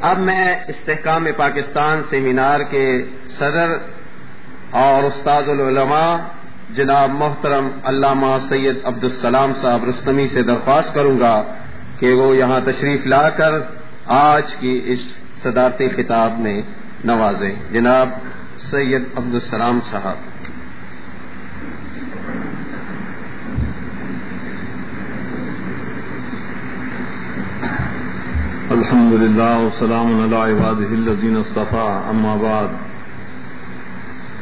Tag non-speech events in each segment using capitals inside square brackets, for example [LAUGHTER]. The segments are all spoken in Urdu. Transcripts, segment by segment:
اب میں استحکام پاکستان سیمینار کے صدر اور استاد العلماء جناب محترم علامہ سید عبدالسلام صاحب رستمی سے درخواست کروں گا کہ وہ یہاں تشریف لا کر آج کی اس صدارتی خطاب میں نوازیں۔ جناب سید عبدالسلام صاحب۔ الحمد لله والسلام على عباده الذين اصطفى، أما بعد.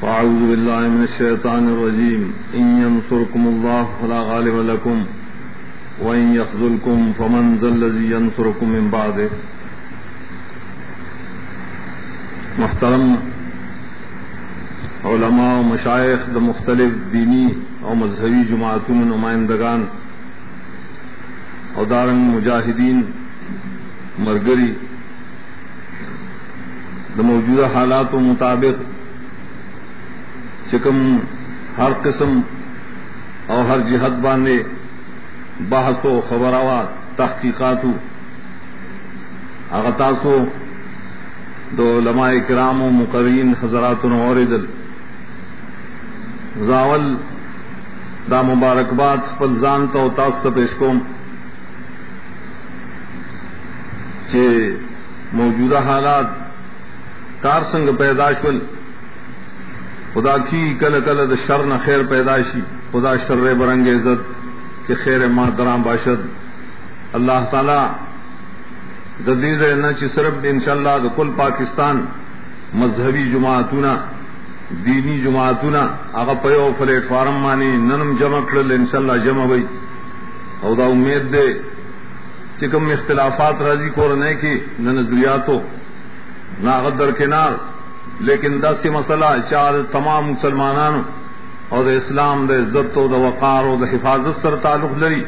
فأعوذ بالله من الشيطان الرجيم. إن ينصركم الله فلا غالب لكم، وإن يخذلكم فمن ذا الذي ينصركم من بعده. محترم علماء و مشائق د مختلف دینی اور مذہبی جماعتوں نمائندگان اور دارنگ مجاہدین مرگری دا موجودہ حالات و مطابق چکم ہر قسم اور ہر جہد باندھے بحث و خبرات تحقیقات اغتاسو دو علماء کرام و مقرین حضرات اور دل زاول دا مبارکباد پلزان تو تاست پیشکوم موجودہ حالات کار سنگ پیداشول خدا کی کل کل شر نہ خیر پیدائشی خدا شر برنگ عزت کے خیر ماں کرام باشد۔ اللہ تعالی جدید نہ صرف ان شاء اللہ کل پاکستان مذہبی جماعتنا دینی جماعتنا آگا پیو پلیٹ فارم مانی ننم جمع کرل ان شاء اللہ جمع بھائی ادا امید دے چکم اختلافات راضی کو رہنے کی، نہ نظریات ہو نہ غدر کنار. لیکن دس مسئلہ چار تمام مسلمانان اور اسلام دے عزت و وقار و حفاظت سر تعلق لری.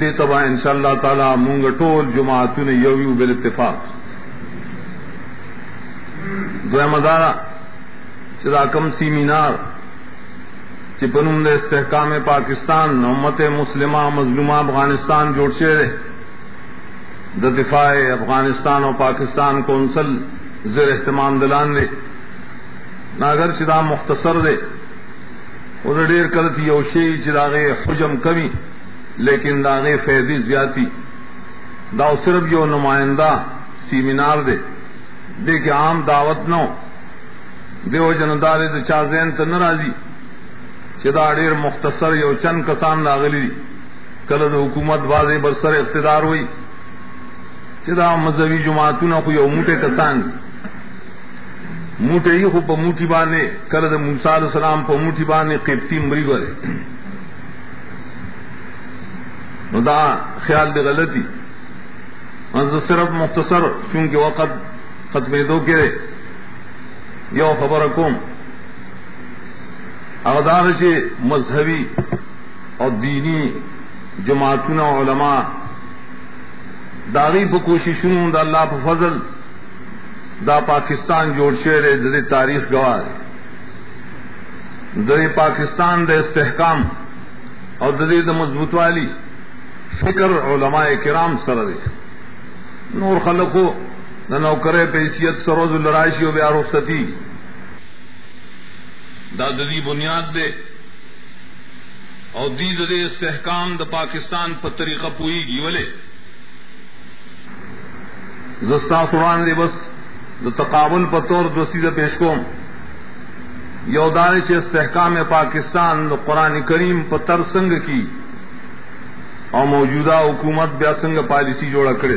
دے تبا ان شاء اللہ تعالی مونگ ٹول جماعت نے یو بال اتفاق دو مدارہ چدا کم سی مینار چپنم دے استحکام پاکستان، امت مسلمہ مظلومہ افغانستان جوڑ سے دا دفاع افغانستان اور پاکستان کونسل زیر اہتمام دلان دے۔ نہ چدا مختصر دے ادھر ڈیر کرتی یوشی چراغے حجم کمی، لیکن داغے فیدی زیاتی دا صرف یو نمائندہ سیمینار دے۔ دے کہ عام دعوت نو۔ دیو جندار چا زین تو ناراضی چدا ڈیر مختصر یو چند کسان داغلی کل حکومت واضح برسر اقتدار ہوئی۔ چدا مذہبی جماعتوں کو یو موٹے کسان موٹے ہی خوب موٹی بانے کرد موسا علیہ السلام پہ موٹی بانے قیمتی مری گرے دا خیال دے غلطی. صرف مختصر چونکہ وقت ختم دو کے یو خبر کوم. اغدار سے مذہبی اور دینی جماعتوں علماء داغی پہ کوششوں دا اللہ پہ فضل دا پاکستان جوڑ شعر دے تاریخ گواہ دے پاکستان دے استحکام اور ددی د مضبوط والی فکر علماء کرام سر دے۔ نور خلقو نہ نوکرے پیسیت سروز الرائشی و بیا رخصتی۔ دا ددی بنیاد دے۔ اور دی دے استحکام دا پاکستان پر طریقہ پوئی گی ولے۔ زستا سران دے بس دا تقابل پتور دوستی دا پیش کوم۔ یودار چ استحکام پاکستان دا قرآن کریم پتر سنگ کی۔ اور موجودہ حکومت بیا سنگ پالیسی جوڑا کرے۔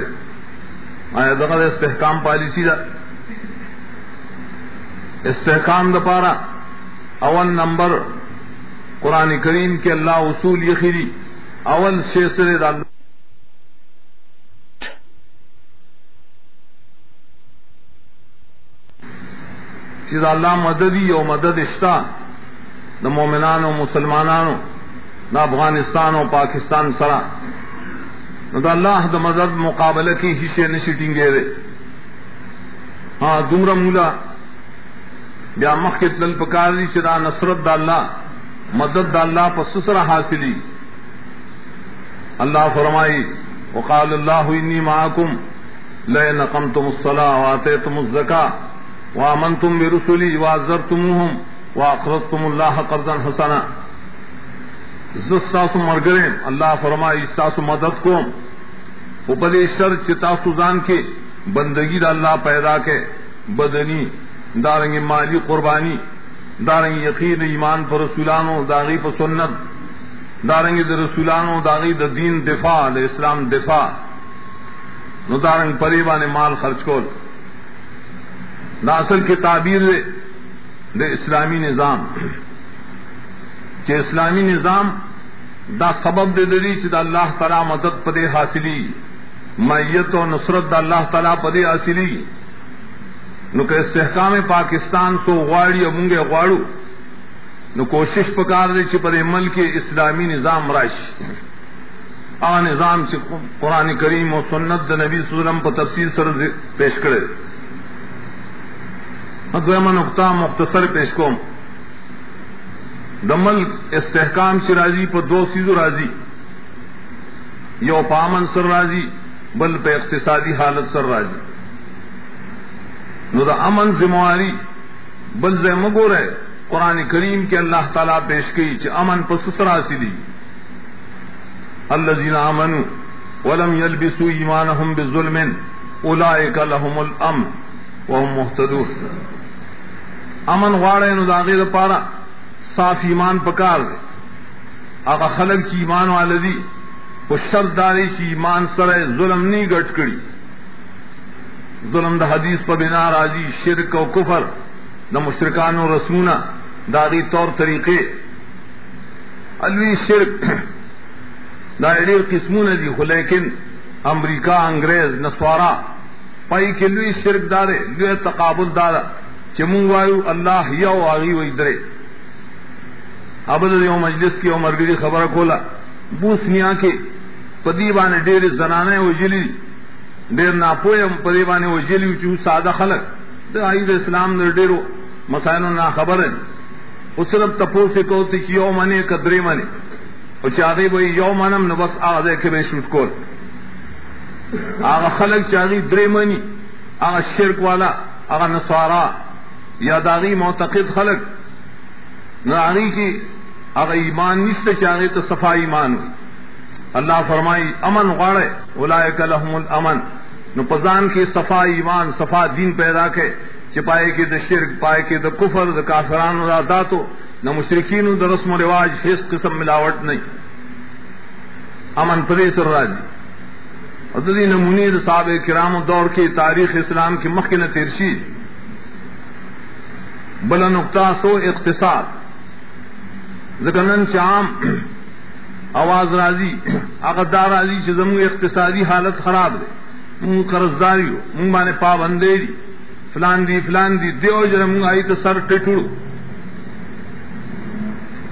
آیا استحکام پالیسی دا؟ استحکام دا پارا۔ اول نمبر قرآن کریم کے اللہ اصول یخیری اول شیسر دا چیز اللہ مددی او مدد اشتا نہ مومنان و مسلمانانو نہ افغانستان و پاکستان سرا. نہ اللہ دا مدد مقابلہ کی حصے نشیٹیں گے رے ہاں دمر مولا بیا مخ کے تل پکاری چدا نصرت دا اللہ، مدد دا اللہ پسسرا حاصلی. اللہ فرمائی، وقال اللہ انی معاکم لیے نقم تم الصلاح واتے تم وامن تم بے رسولی وازر تم واخرت تم اللہ قرضن حسنا ساسو مرگرے اللہ فرمائی ساسو مدد کو اوپدے شر چتاسو زان کے بندگی دا اللہ پیدا کے بدنی دارنگ مالی قربانی دارنگ یقین ایمان پر رسولانو داغی پر سنت دارنگ د رسولانو داغی د دین دفاع، د اسلام دفاع. نو دارنگ پریبا نے مال خرچ کول. دا اصل کی تعبیر دے دے اسلامی نظام۔ کہ اسلامی نظام دا سبب دے دری دا اللہ تعالی مدد پدے حاصلی میت و نصرت دا اللہ تعالی پدے حاصلی۔ نو کہ استحکام پاکستان سو غواڑی امونگے غواڑو، نو کوشش پکار دے چی پدے ملک اسلامی نظام راش آ نظام چی قرآن کریم و سنت دا نبی صلی اللہ علیہ وسلم پا تفصیل سر پیش کرے۔ دویمہ نقطہ مختصر پیش کوم۔ دمل استحکام سے راضی پر دو سیزو راضی۔ یو پامن سر راضی، بل پہ اقتصادی حالت سر راضی۔ نو دا امن ذمہواری بل زے مگو رہے۔ قرآن کریم کے اللہ تعالیٰ پیش کی چ امن پس سرا سی اللہ جینا امن ولم یلبسو ایمانہم بظلم اولئک لهم الامن وهم مهتدون امن غواړی نو داغه لپاره صاف ایمان پکار دی. هغه خلک چې ایمان والدي او شرط داري چې ایمان سره ظلم نه ګټ ظلم د حدیث په بنا راځي، شرک او کفر. د مشرکانو رسونا داغي طور طریقې. الوی شرک [CLEARS THROAT] دا ډېر قسمونه دي، خو لیکن امریکا انګريز نسوارا، پای کې لوی شرک دار لوی تقابل دار چمون وایو اللہ یو آگی وی درے ابد یو مجلس کی عمر گری خبر کولا بوس نیا کے پدی بانے ڈیر زنانے وجلی ډیر ناپویم په دې باندې وجلی چې ساده خلک. د ایو اسلام در ډیرو مسایلو نه خبر ہے او صرف تپوسه کو ته چې یو منی کدرې منی او چې هغه وي یو منم، نو بس هغه کې به شوټ کول. هغه خلک چې هغه درې منی هغه شرک والا، هغه نصارا یا داغی معتقد خلق. نہ کی اگر ایمان نشت چاہے تو صفا ایمان ہوئی اللہ فرمائی، امن غاڑے، اولائک لهم الامن. نو کی صفا ایمان، صفا دین پیدا کے. چپائے کے دا شرک، پائے کے دا کفر، دا کافران دا ذاتو نہ مشرقین دا رسم و رواج حس قسم ملاوٹ نہیں. امن پدے سر راجی. حضرت نمونی دا صحابہ کرام دور کی تاریخ اسلام کی مخن تیرشی. بلا نقطہ سو اقتصاد۔ زکنن چام آواز راضی اقدار راضی چې زموږ اقتصادی حالت خراب دی مونږ قرضداري یو مونږ باندې پابندې دي فلان دی فلان دی دیو جره مونږ آی ته سر ټټړو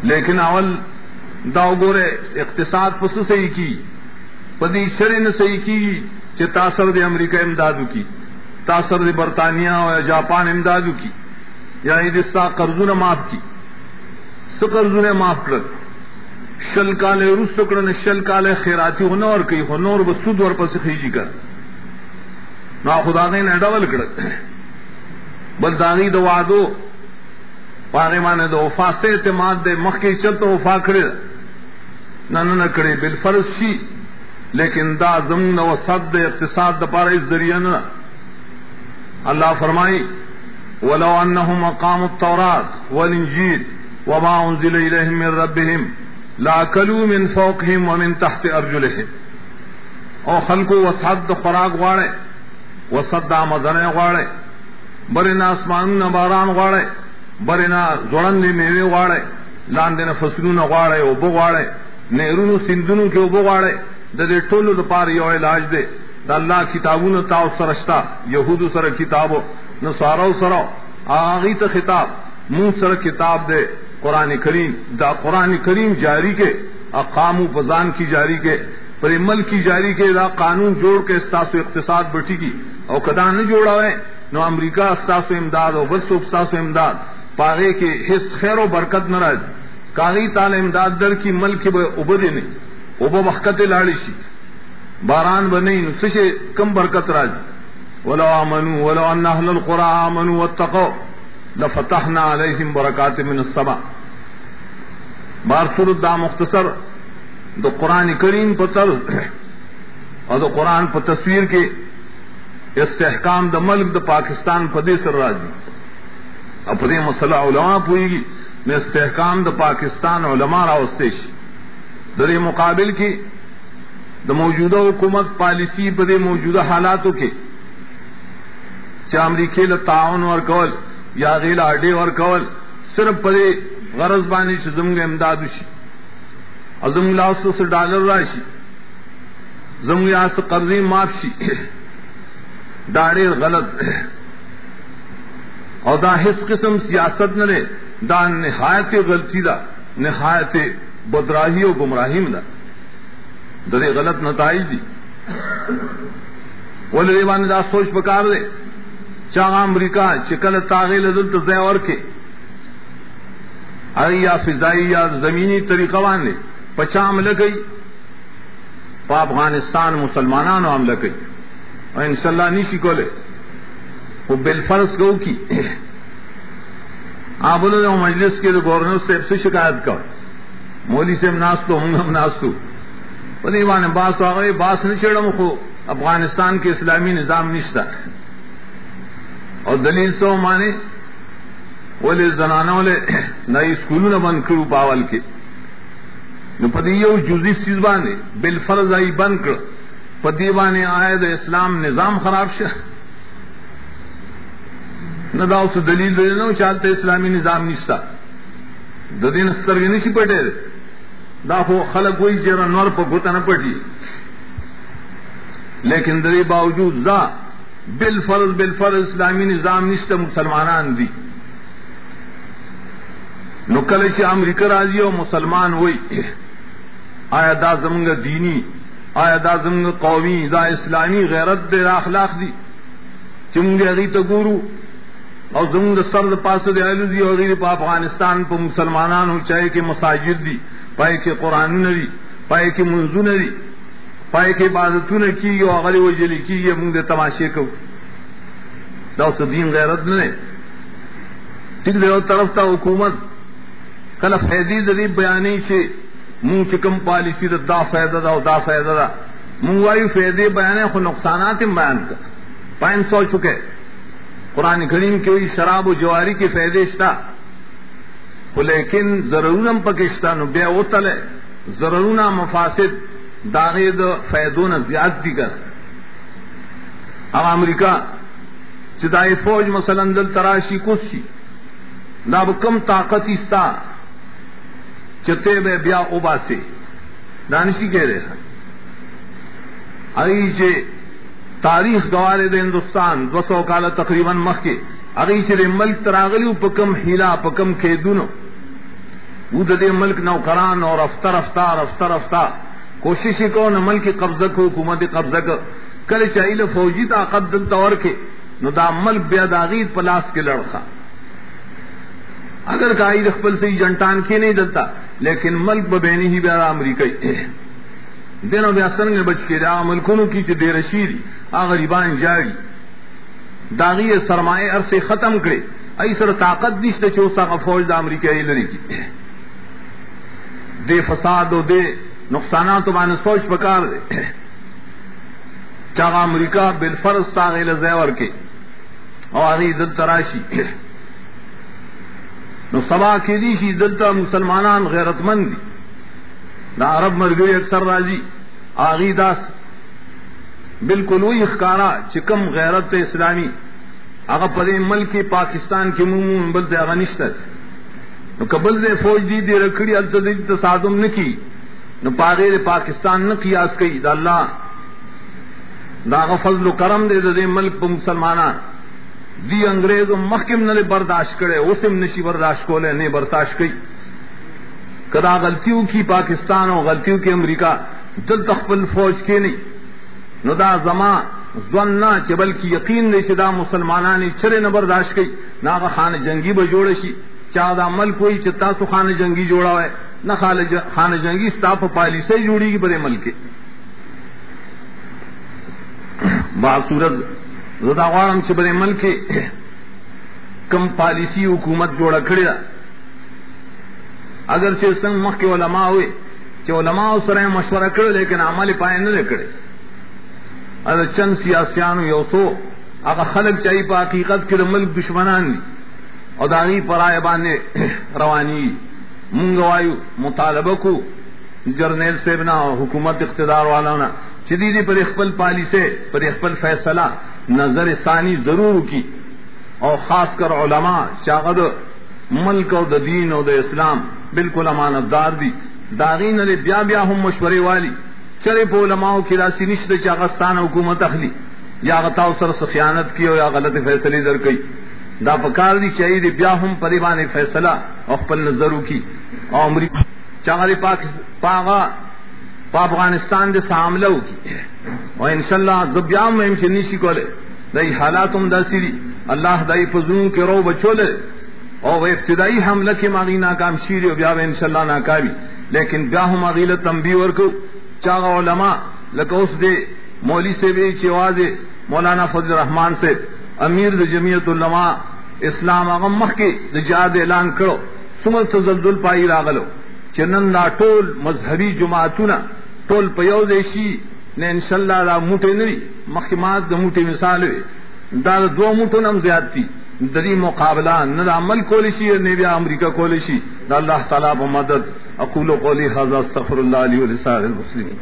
لیکن اول دا وګوره اقتصاد پس صحیح کی، پدی شر نه صحیح کی چې تاثر د امریکا امدادو کی۔ تاثر د برطانیہ او جاپان امدادو کی۔ یعنی یا دستا قرضونه معاف کی سو قرضونه معاف کړ شل کال روس کړه شل کال خیراتی هونه اور کوي هونه اور بسود ور پس خيږي کړ نو خدا نه ډول کړ بل داغي د وادو پاره باندې د وفا سه اعتماد د مخکې چلته وفا کړ نه نه کړي بل فرض لیکن دا زمون او صد اقتصاد د پاره ذریعہ نه الله فرمایي ولو انهم اقاموا التوراة والانجيل وما انزل اليهم من ربهم لاكلوا من فوقهم ومن تحت ارجلهم او خلقو وسعد خوراک غواړي وسعد آمدنه غواړي برنا اسمانونه باران غواړي برنا ځوړندې میوه غواړي لاندې نه فصلونه غواړي او بو غواړي نهرونو سندونو کې وبو غواړي، د دې ټولو لپاره یو علاج دی. د الله کتابونو تاو سرشتا يهودو سره کتابو نصارو سره. آغی ته خطاب. مون سره کتاب دے قرآن کریم. دا قرآن کریم جاری کے اقام و فضان کی جاری کے پر عمل کی جاری کے دا قانون جوڑ کے استاس و اقتصاد بٹی کی او کدا نہ جوڑا ہے نو امریکہ استاس و امداد او بس استاس و امداد. پاگے کے حص خیر و برکت ناراض. کاغی تال امداد در کی ملک ابدے نہیں اوبو وقت لاڑی سی باران بنی سشے کم برکت راضی ولو آمنوا ولو ان اهل القرى آمنوا واتقوا، لفتحنا عليهم بركات من السماء. بار دا مختصر دو قرآن کریم پتر اور دو قرآن پر تصویر کے استحکام دا ملک دا پاکستان پدے سر راجی اپنے مسئلہ علماء پوئی گی میں استحکام دا پاکستان علماء راوستیش در مقابل کی [COUGHS] دا موجودہ حکومت پالیسی پدے موجودہ حالاتوں کے چا امریکی تعاون اور کول یا غیل اڈے اور کول صرف پدے غرض بانی چ زمگ امداد شی ازم لاس سے ڈالر راشی زمگ یاس قرضی معاف شی ڈاڑے غلط. [COUGHS] اور دا حس قسم سیاست نہ دا نہایت غلطی دا نہایت بدراہی و گمراہی میں دا درے غلط نتائج دی. بولے دیوان دا سوچ بکار دے. چاہ امریکہ چکل تاغیل دل تو کے. آئی یا فضائی یا زمینی طریقہ وان نے پچا عمل گئی پا افغانستان مسلمانان عمل گئی اور ان شاء اللہ نہیں سیکھو لے وہ بالفرض گو کی آپ بولو جو مجلس کے گورنر صاحب سے شکایت کر. مولی سے ناستو ہوں ہم ناستو پتہ مانے باس آ باس نہیں خو افغانستان کے اسلامی نظام نشتا اور دلیل سو مانے بولے زنانہ والے [COUGHS] نئی اسکولوں نے بند کرو پاول کے پتی یو جزی چیز بانے بل فرض آئی بند کر پتی بانے آئے دا اسلام نظام خراب شا نہ دا اس دلیل دے نو چاہتے اسلامی نظام نشتا ددین استر نشی پٹے دا خو خلق وہی چہرہ نور پہ گوتا نہ پٹی لیکن دری باوجود دا بل فرض بل فرض اسلامی نظام نشتا مسلمانان دی نو کل چې امریکا راځي او مسلمان وای آیا دا زمونږ دینی آیا دا زمونږ قومي، دا اسلامی غیرت دے اخلاق دی چې موږ هغه ته ګورو، او زمونږ سر د دی الو دی او غیر په افغانستان په مسلمانانو مساجد دی پای کې قران نه دی پای کې منځونه دی پای کې عبادتونه کیږي او هغه وجلی کیږي، موږ د تماشې کوو. دا اوس دین غیرت نه ټیک دی او طرف ته حکومت، کله فیدی د دې بیانې چې مونږ چې کوم پالیسی د دا فائدہ دا دا فائدہ دا مونږ وایو فیدی بیانې خو نقصانات بیان کړ پاین سو چکے. قرآن کریم کے شراب و جواری کے فائدے شتا لیکن ضرورم پاکستان بیا اوتل ضرورنا مفاسد داغے د فیدون زیاد دی کر. اب امریکہ چدائی فوج مثلا دل تراشی کچھ شی دا کم طاقت استا چتے بے بیا اوبا سے. دانشی کہہ رہے ہیں. اگی چے تاریخ گوارے دے ہندوستان دو سو کالا تقریباً مخ کے. اگی چے دے ملک تراغلی پکم ہیلا پکم کے دونوں وہ دے ملک نوکران اور افطر افطار افطر افطار کوشش کو نہ ملک قبضہ کو حکومت قبضہ کو کل چاہیے فوجی طاقت دل طور کے نو دا ملک بیا داغید پلاس کے لڑخا اگر کائی رخبل سے جنٹان کے نہیں دلتا لیکن ملک ببینی ہی بیا امریکہ دینو بیا سنگ بچ کے دا ملکونو کی چھ دے رشیدی آ غریبان جاڑی داغی سرمایہ عرصے ختم کرے۔ ای سر طاقت نشتے چوسا کا فوج دا امریکہ ای لڑی کی۔ دے فساد و دے نقصانات بانے سوچ پکار دے۔ چاگا امریکہ بالفرض تاغی لزیور کے۔ اور آغی دل تراشی نو سبا کی دی شی دلتا مسلمانان غیرت مند دی۔ دا عرب مرگوی اکثر راجی۔ آغی داس بالکل وہی اخکارا چکم غیرت اسلامی. اگر پدے ملک پاکستان کے منہ بل سے اگر نو قبل دے فوج دی دے رکھڑی التدید تصادم نکی. نو پاغیر پاکستان نہ قیاس کئی. دا اللہ. دا فضل و کرم دے دے ملک پا مسلمانان دی انگریز و محکم نہ برداشت کرے. اسم نشی برداشت کو لے برداشت کی کدا غلطیوں کی پاکستان اور غلطیوں کی امریکہ دل تخبل فوج کے نہیں ندا زما زنا چبل کی یقین نے چدا مسلمانانی چرے نہ برداشت کی نہ خان جنگی ب جوڑے سی چادا ملک کوئی چتا تو خان جنگی جوڑا ہے نہ خان جنگی ستاپ پالیسی جوڑی گی بڑے ملک [COUGHS] با سورج زدا غوارم چې بری ملک [COUGHS] کم پالیسی حکومت جوړه کړی دا اگر چې څنګه مخکې علما وي چې علما سره مشوره کړو لیکن عمل پای نه کړی. اگر چند سیاسيانو یو څو هغه خلک چې حقیقت کې د ملک دشمنان دي او داغي پرای باندې [COUGHS] رواني مونږ وایو کو جرنیل صاحب نہ حکومت اقتدار والا نہ شدید پر اخبل پالیسے، پر اخبل فیصلہ، نظر ثانی ضرور کی۔ اور خاص کر علماء، شاغد ملک اور دین اور اسلام، بالکل امانت دار دی داغین علی بیا بیا ہم مشورے والی۔ چرے پو علماء کی راسی نشت چاغستان حکومت اخلی، یا غتاو سر سخیانت کی اور یا غلط فیصلے در کئی۔ دا پکار دی چاہیے دی بیا ہم پریبان فیصلہ اور پل نظرو کی۔ اور امریکہ چاہے پاک پاغا پا افغانستان دے ساملو کی۔ اور انشاءاللہ زبیام میں ہمشہ نیسی کو لے دائی حالاتم دا سیری اللہ دائی پزنوں کے رو بچو لے اور وہ ابتدائی حملہ کے ماغی ناکام شیری و بیاو انشاءاللہ ناکامی۔ لیکن بیاہم اغیلت تنبیور کو چاگا علماء لکہ اس دے مولی سے بھی چواز مولانا فضل رحمان سے امیر د جمعیت علماء اسلام اغم مخ کے جہاد اعلان کرو سمر تزلزل پائی راغلو. چنن دا ټول مذهبي جماعتونه ټول په یو دیشي نه ان شاء الله دا موټه نری مخکمات د موټه مثال وي. دا دو موټو نم زیات دي. د دې مقابله نه عمل کول شي، نه بیا امریکا کول شي. دا الله تعالی په مدد. اقول قولي هذا استغفر الله لي ولسائر المسلمين.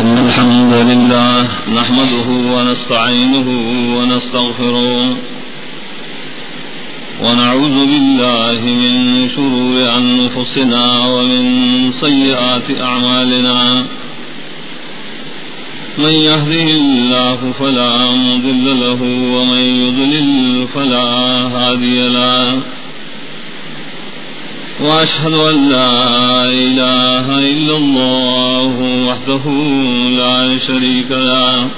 إن الحمد لله نحمده ونستعينه ونستغفره ونعوذ بالله من شرور أنفسنا ومن سيئات أعمالنا. من يهده الله فلا مضل له ومن يضلل فلا هادي له. وأشهد أن لا إله إلا الله وحده لا شريك له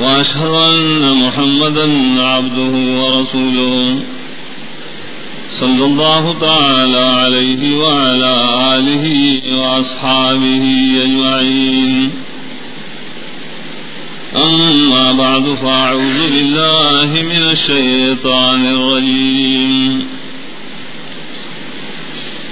وأشهد أن محمدا عبده ورسوله صلى الله تعالى عليه وعلى آله وأصحابه أجمعين. أما بعد، فأعوذ بالله من الشيطان الرجيم.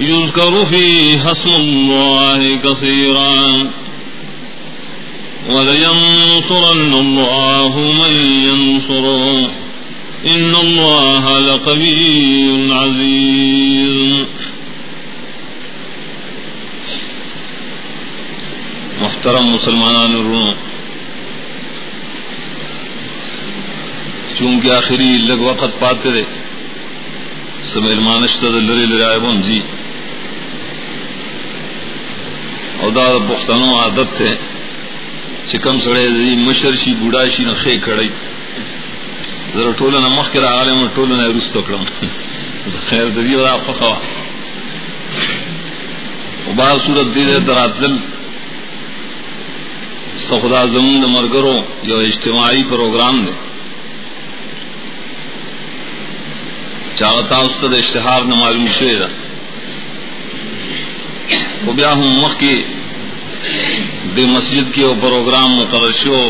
يذكر فيها اسم الله كثيرا ولينصرن الله من ينصره إن الله لقوي عزيز. محترم مسلمان الروم، چونکہ آخری لگ وقت پاتے رہے، سمیل مانشتہ لری لرائے بن جی. او دا پختنوں عادت تھے چکم سڑے دی مشر شي بوډا شي نو خې کړی زه ټوله نه مخکې راغلم ټوله نه رستو کړم خیر د دې ولا او با صورت دې دراتل سخدا زمون د مرګرو یو اجتماعي پروګرام دی چاغتا استاد اشتهار نه معلوم شوی دا۔ او بیا هم مخکې دی مسجد کی وہ پروگرام مقرر شو.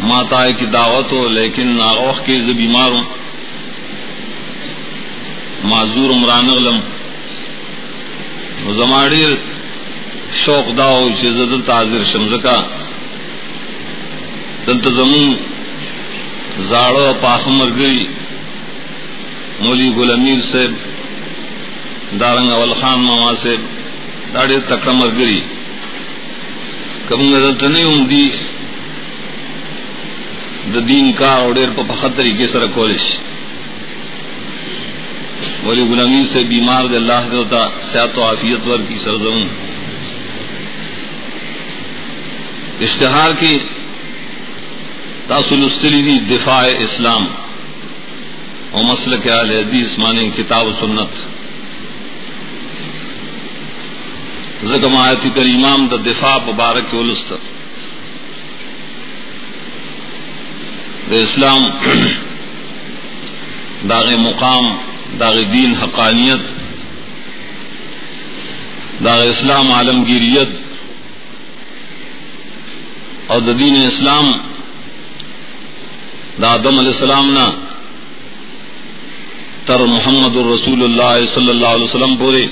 ماتا کی دعوت ہو لیکن ناغوخ کے ز بیمار ہوں معذور عمران علم زماڑی شوق داو شزد تعذر شمز کا دلت زمون زاڑو پاخ مر گئی مولی گل امیر سے دارنگ اول خان ماما سے داڑے تکڑا مر گئی کم نظر نہیں ہوں دی د دین کا اوڈیر پا پخت طریقے سے ولی غلامی سے بیمار دے اللہ دے ہوتا صحت و عافیت ور کی سرزمین اشتہار کی تاثل استری دی دفاع اسلام۔ اور مسل کے آل حدیث مانی کتاب و سنت۔ زکم آیتی کر امام دا دفاع مبارک الست دا اسلام [CLEARS THROAT] داغ مقام، داغ دین حقانیت، داغ اسلام عالمگیریت، اور دا دین اسلام دا آدم علیہ السلام نا تر محمد الرسول اللہ صلی اللہ علیہ وسلم پورے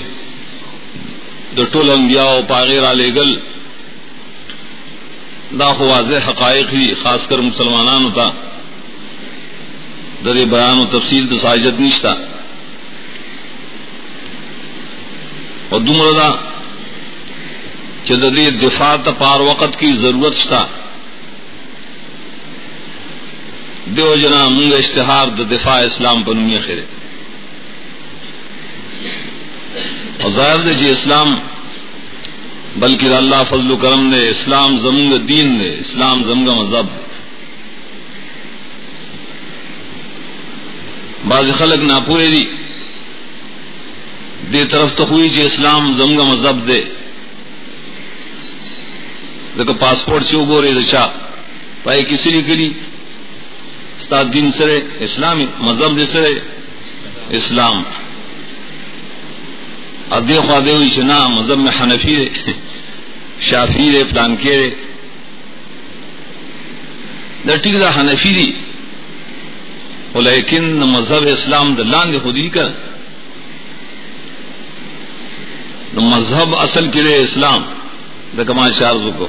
دا ٹول انبیاء و پاغیر علی گل دا واضح حقائق ہی خاص کر مسلمانان ہوتا در بیان و تفصیل تو ساجت نشتا اور دمر دا کہ دفاع پار وقت کی ضرورت تھا دیو جنا منگ اشتہار د دفاع اسلام پر نمی خیرے اور ظاہر دے جی اسلام، بلکہ اللہ فضل و کرم نے، اسلام زمنگ دین نے، اسلام زمگ مذہب بعض خلق نہ پورے دی۔ دے طرف تو ہوئی جی اسلام زمگ مذہب دے۔ دیکھو پاسپورٹ سے گورے دشا پائے کسی نے کری استاد دین سرے اسلامی مذہب دے سرے اسلام۔ ادے خوادے ہوئی چنا مذہب میں حنفی رے شافی رے پلان کے رے ٹھیک دا حنفی دی۔ لیکن مذہب اسلام دلان دے خودی کر مذہب اصل کرے اسلام دا کما شارز کو۔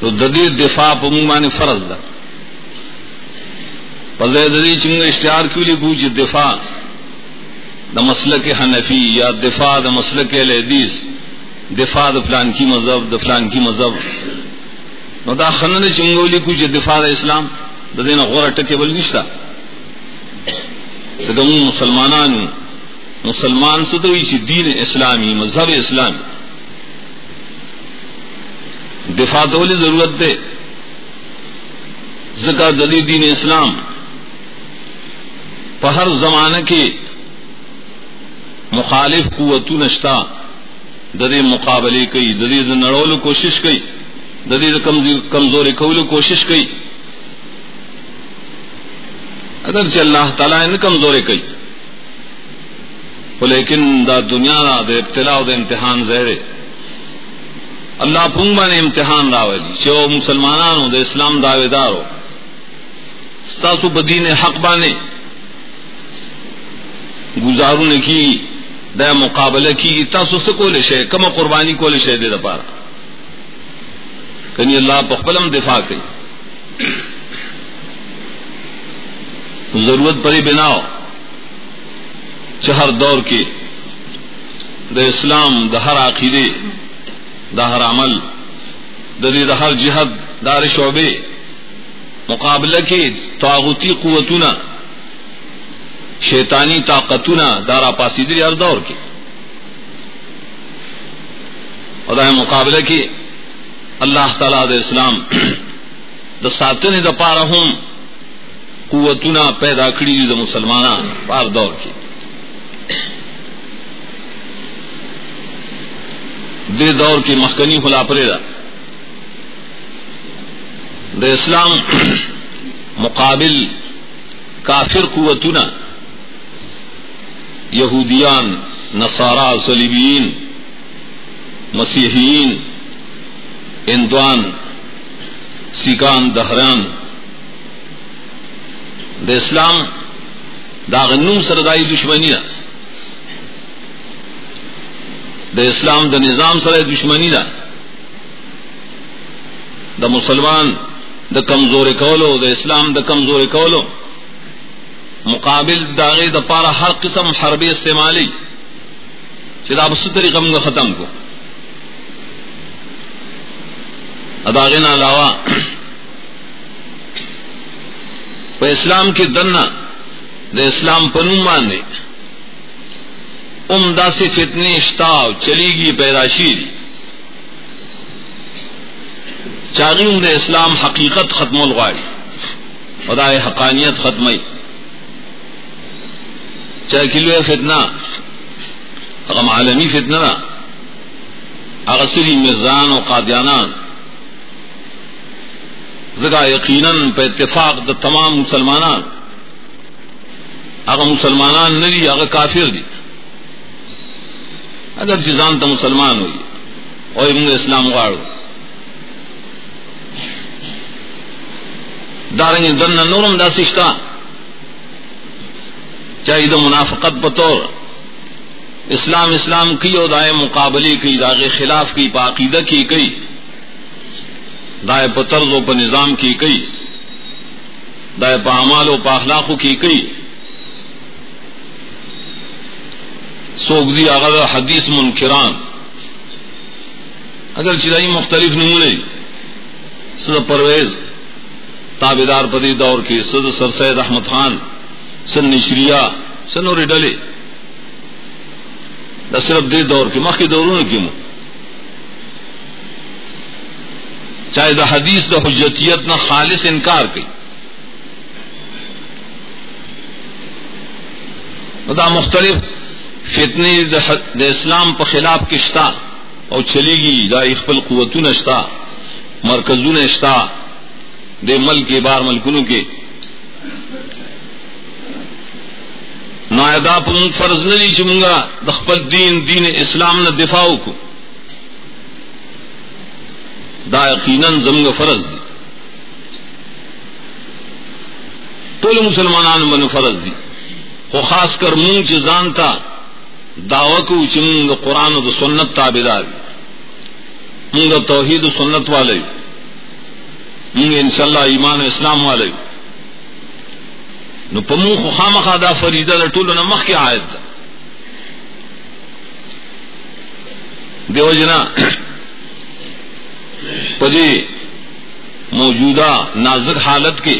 تو ددی دفاع پمانی فرض دا۔ پذے ددی چنگ اشتہار کیوں لکھو جی دفاع۔ دا مسلک حنفی یا دفاع دا مسلک کے دفاع دا فلان کی مذہب، دا فلان کی مذہب. نو دا خنن چنگو لکھو جی دفاع دا اسلام دا دینا غور ٹکے بل نشتا دا من مسلمانان مسلمان ستوئی چی دین اسلامی، مذہب اسلامی. دفاع تو ضرورت دے. زکا دلی دین اسلام. ہر زمانے کے مخالف قوت نشتا. ددی مقابلے کئی ددی نڑول کوشش کئی ددی کمزور کول کوشش کئی اگر سے اللہ تعالیٰ نے کمزور کئی لیکن دا دنیا دا دے ابتلا دا امتحان زہرے اللہ پنگا نے امتحان راولی چو مسلمانانو دا اسلام دعوے دارو ساسو بدین حق بانے گزارو نے کی دا مقابلہ کی تاسو سکو لشے کم قربانی کو لشے دے دپارا کنی اللہ پخبلم دفاع کی ضرورت پری بناؤ چہر دور کے دا اسلام دا ہر عقیدے دا ہر عمل ددی دا ہر جہد دار شعبے مقابلہ کے طاغوتی قوتنا شیطانی طاقتنا دارا پاسیدری ہر دور کے اور مقابلہ کے اللہ تعالی دا اسلام [CLEARS THROAT] دا ساتن دا پارا ہوں قوتنا پیدا کری دا مسلمان پار دور کے دے دور کی مخکنی خلا پرے دا. دا اسلام [CLEARS THROAT] مقابل کافر قوتنا یہودیان نصارا صلیبین مسیحین اندوان، سیکان، دہران۔ دا اسلام دا غنوم سردائی دشمنی دا اسلام دا نظام سر دشمنی دا دا مسلمان د کمزور کولو، د اسلام د کمزور کولو. مقابل داغے د پارا ہر قسم حرب استعمالی چدا بس طریقہ منگا ختم کو۔ اداغے نہ علاوہ پہ اسلام کے دن د اسلام پنو مانے عمدہ سے فتنی اشتاو چلی گی پیداشی چاغیم د اسلام حقیقت ختم الغاڑی خدا حقانیت ختم چاہے کلو فتنا غم عالمی فتنا اغسری مرزان و قادیانان. زگا یقیناً پہ اتفاق دا تمام مسلمانان. اگر مسلمانان نری اگر کافر دی اگر چیزان تو مسلمان ہوئی اور منگ اسلام واڑو دارنگی دن نورم دا سشتا چاہیے تو منافقت بطور اسلام اسلام کی اور دائیں مقابلے کی داغ خلاف کی پاقیدہ کی گئی دائیں پترز و نظام کی گئی دائیں پامال و پاخلاقوں کی گئی۔ سوگدی اگر حدیث منکران۔ اگر چرائی مختلف نمونے سد پرویز تابے دار پدی دور کی سد سر سید احمد خان۔ سن نشریا سن اور ڈلے۔ نہ صرف دے دور کی مخ کے دوروں نے کیوں چاہے دا حدیث، دا حجتیت نہ خالص انکار کی دا مختلف فتنی د اسلام په خلاف کشتا او چلیگی، دا اخبل قوتوں نشتا مرکزوں نشتا دے ملک بار ملکوں کے۔ نائدا پن فرض نلی چمگا دخپل دین دین اسلام نہ دفاع کو دا یقیناً زمگ فرض دی۔ ٹول مسلمان من فرض دی۔ خو خاص کر منگ چ جانتا دعو کو چمگ قرآن و سنت تابے منگ توحید و سنت والے منگ ان شاء اللہ ایمان اسلام والے نو پمو خو خامخا دا فریضه د ټولو نه مخکې آیت ده. دیو جنا [CLEARS THROAT] پدی موجودہ نازک حالت کے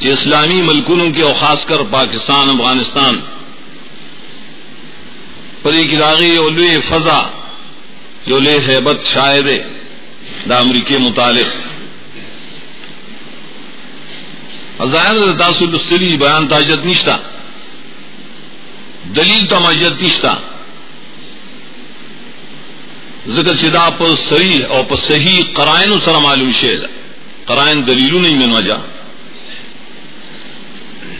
چې اسلامی ملکونو کې او خاص کر پاکستان، افغانستان پدی کی داغی یو لوی فضا، یو لوی حیبت شاید دا امریکی متعلق. ظاہر تاسل السلی بیان تاجت نشتا دلیل تو مجت نشتا ذکر شدا پر صحیح اور پر صحیح قرائن سر معلوم شید قرائن دلیلوں نہیں من وجہ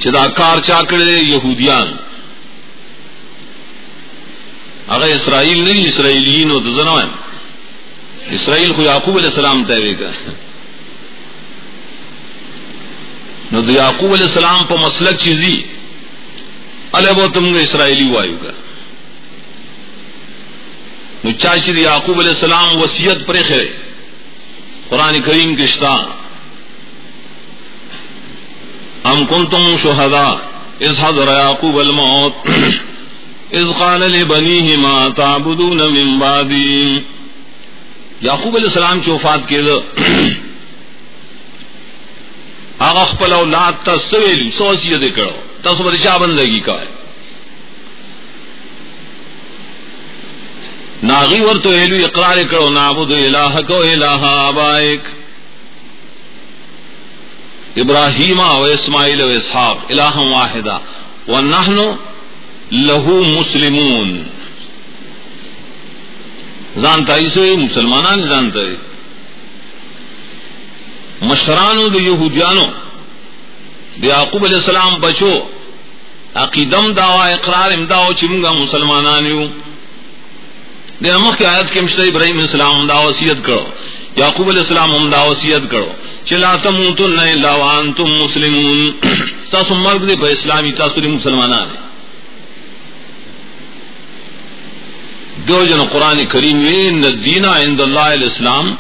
چدا کار چاکڑے یہودیان اگر اسرائیل نہیں اسرائیلین و دزنا اسرائیل کو یعقوب علیہ السلام تیوے کا نو د یعقوب علیہ السلام په مسلک چیزی. الے وہ تم اسرائیلی وایو کا نو چاچی د یعقوب علیہ السلام وصیت پر خیر قرآن کریم کشتا ام کنتم شہدا اذ حضر یعقوب الموت، اذ قال لبنیه ما تعبدون من بعدی. یعقوب علیہ السلام چ وفات کېده هغه خپل اولاد ته سویل سوسیه دې کړو؟ تاسو به چا بندګي کوي ناغي ورته ویلو اقرار کړو، نعبد الہک و الہ ابائک ابراہیم و اسماعیل و اسحاق الہ واحدہ ونحن له مسلمون. زانتا اسے مسلمانان جانتا ہے مشرانو د یہودیانو. د یعقوب علیہ السلام بچو. عقیدم داوا اقرار امداو چې موږ مسلمانان یو د مخکې آیت کې مشته ابراهيم السلام دا وصیت کړو. یعقوب علیہ السلام هم دا وصیت کړو. چې لا تموتن الا وانتم مسلمون. [CLEARS THROAT] تاسو مرګ دې په اسلامي، تاسو دې مسلمانان. دو جن قرآن کریم ان الدین عند الله الاسلام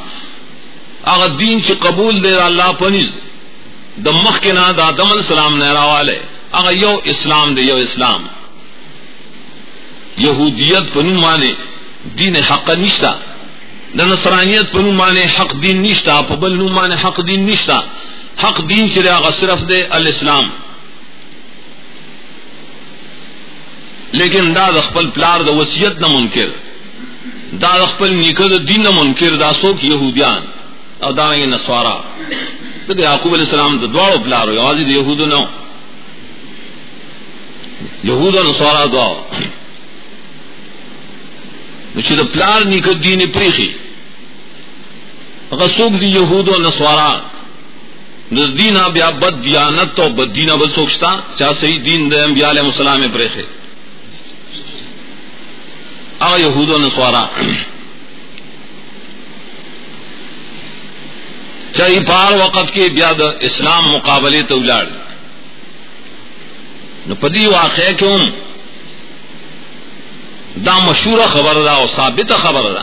اگر دین سے قبول دے اللہ پنیز د مخ کے نا دا دم السلام نے راوالے اگر یو اسلام دے، یو اسلام. یہودیت پنو مانے دین حق نشتا د نصرانیت پنو مانے حق دین نشتا پبل نو مانے حق دین نشتا حق دین چلے اگر صرف دے الاسلام. لیکن دا خپل پلار د وصیت نہ منکر. دا خپل نیکه دین نہ منکر، دا سوک یهودیان او دا یې نسوارا. ته یعقوب علیہ السلام د دواړو پلار یو ازي د يهودو نو يهودو نسوارا دوا نو چې د پلار نیکه دین پریخي هغه سوک دی يهودو نسوارا؟ د دینه بیا بد دیانت او بد دینه بل سوچتا چا صحیح دین د انبیاء علیهم السلام پرېخه او یہود و نسوارا. چاہی پار وقت کے بیاد اسلام مقابلے تو الاڑ نو پدی واقع کیوں؟ دا مشہور خبر دا اور ثابت خبر دا۔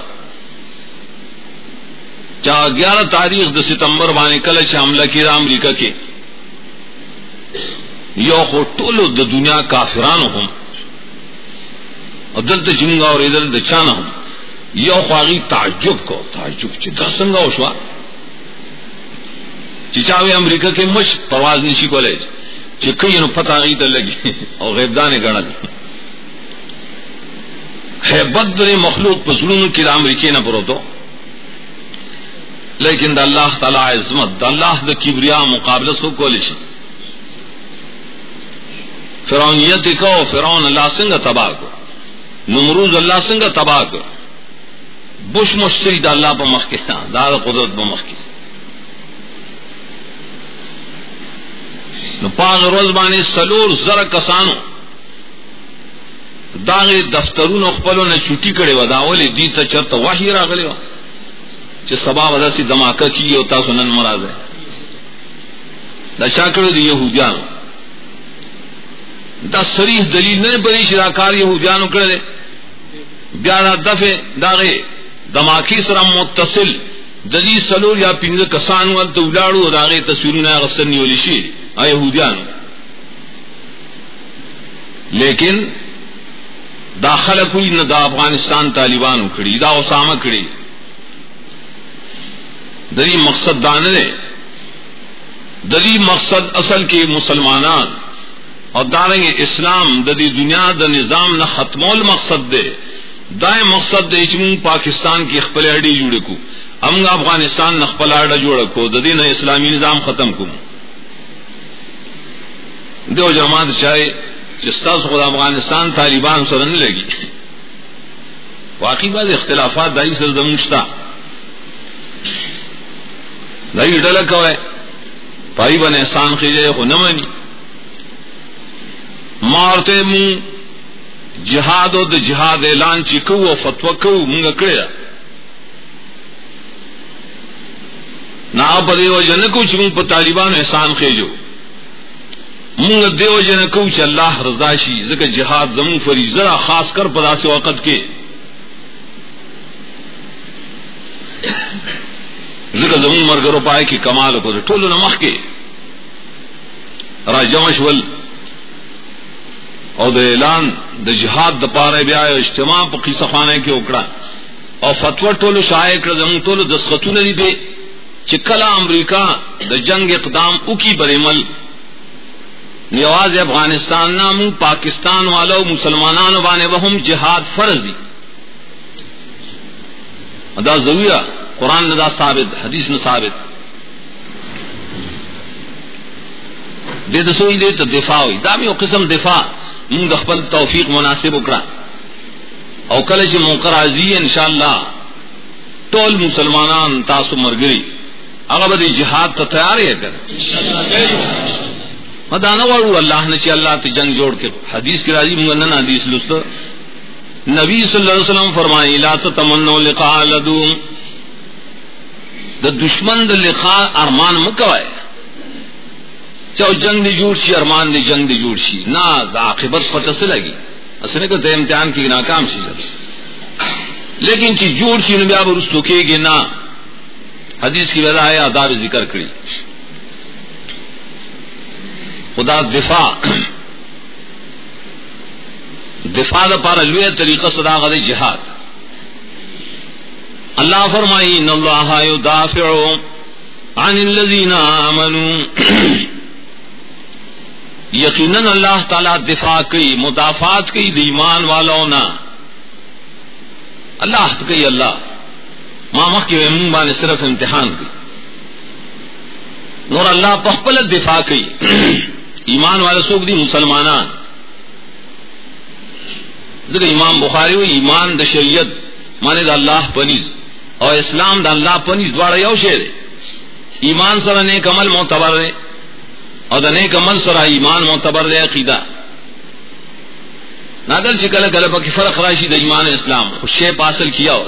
چاہ گیارہ تاریخ د ستمبر بانے کل حملہ کی دا امریکہ کے۔ یو خو ټولو د دنیا کافرانو هم دل ته جنگا اور ادل د چانه هم یو خواغی تعجب کو، تعجب چې دا څنګه چې چاوي امریکا کې مش پرواز نشي کولای چې کای نو پتا غي ته لګي او غیب دانه غړل هیبت در مخلوق په زړونو کې د امریکای نه پروتو لیکن د الله تعالی عظمت د الله د کبریا مقابله سو کول شي فرعونیت کو فرعون الله څنګه تباہ کو۔ نمروز اللہ سنگا تباہ کر بش مشتری دا اللہ پا مخ کے۔ دا دا قدرت پا مخ کے۔ نو پاغ روز بانے سلور زر کسانو. داغ دفترون اخپلو نے چھٹی کرے و داولی دی تا چرتا وحی را گلے و. سبا ودا سی دماکہ کی و تاسو نن مراد ہے دا شاکر دی یہودیانو دا سریح دلیل نه بری شراکار یهودیانو کړل بیا دا دفه داغه دماکی سره متصل. د دې سلور یا پینځه کسان ول ته ولاړو داغه تصویرونه غسن نیول شي لیکن داخله کوئی نه د افغانستان طالبانو کړي دا اسامه کړي د دې مقصد دانه نه د دې مقصد اصل کې مسلمانان. اور دارنگ اسلام ددی دنیا د نظام نہ ختمول مقصد دے. دائیں مقصد دے چمون پاکستان کی خپل اڈی جوڑے کو ہم افغانستان نہ خپل اڈا جوڑ کو ددی نہ اسلامی نظام ختم کو دیو جماعت چاہے جستا خود افغانستان طالبان سر نہیں لگی. واقعی بات اختلافات دائی سر دمشتا دائی ڈلک ہوئے پائی بن احسان خیجے خو نہ منی مارتے منہ جہاد و جہاد اعلان چی کو و فتو کو منگا کرے نہ دیو جن کو چی پا طالبان احسان خیجو. منگ دیو جن کو چی اللہ رضاشی زکر جہاد زمون فری ذرا خاص کر پدا سے وقت کے ذکر زمون مرگر پائے کی کمال کو ٹولو نمخ کے راجمش ول او د اعلان د جهاد د پاره بیا اجتماع په قصه خانه کې وکړه. او فتوا ټولو شایع کړ زموږ ټولو د سختونه دي په چې کله د جنگ اقدام وکي برمل نیواز افغانستان نامو، پاکستان والو، مسلمانانو باندې وهم جهاد فرض دي دا قرآن نے دا ثابت، حدیث نے ثابت۔ دے دسوئی دے تو دفاع ہوئی۔ دا بھی قسم دفاع من د توفیق مناسب وکړه او کله چې موقع راځي ان شاء الله ټول مسلمانان تاسو مرګري هغه به جهاد ته تیار یې کړ مدا نه وړو الله نه چې الله جنگ جوړ کړ حدیث کې راځي موږ نن حدیث لسته نبی صلی الله علیه وسلم فرمایي لا تتمنوا لقاء العدو د دشمن د لقاء ارمان مکوای چاو جنگ دی جوړ شي ارمان دی جنگ دی جوړ شي نه دا عاقبت پته څه لګي اسنه کو ته امتحان کې ناکام شی شي لیکن چې جوړ شي نو بیا ورستو کېږي نه حدیث کی وجہ ہے آداب ذکر کری۔ خدا دفاع. دفاع پارا لوے طریقہ صدا غد جہاد. اللہ فرمائی، ان اللہ يدافع عن الذين آمنوا یقیناً اللہ تعالی دفاع کی مدافعات کی ایمان والوں نا. اللہ کی اللہ. ماما کی منہ نے صرف امتحان کی نور اللہ پخپل دفاع کی ایمان والے سوکھ دی مسلمان ذکر امام بخاری ہوئی، ایمان د شریعت، مانے دا اللہ پنیز. اور اسلام دا اللہ پنیز دوارا یو شیر ایمان سر نیک عمل معتبر ہے، اور دا نیک عمل سر ایمان معتبر ہے عقیدہ. نادر چکل کل پکی فرق راشی دا ایمان اسلام خوشے پاسل کیا ہو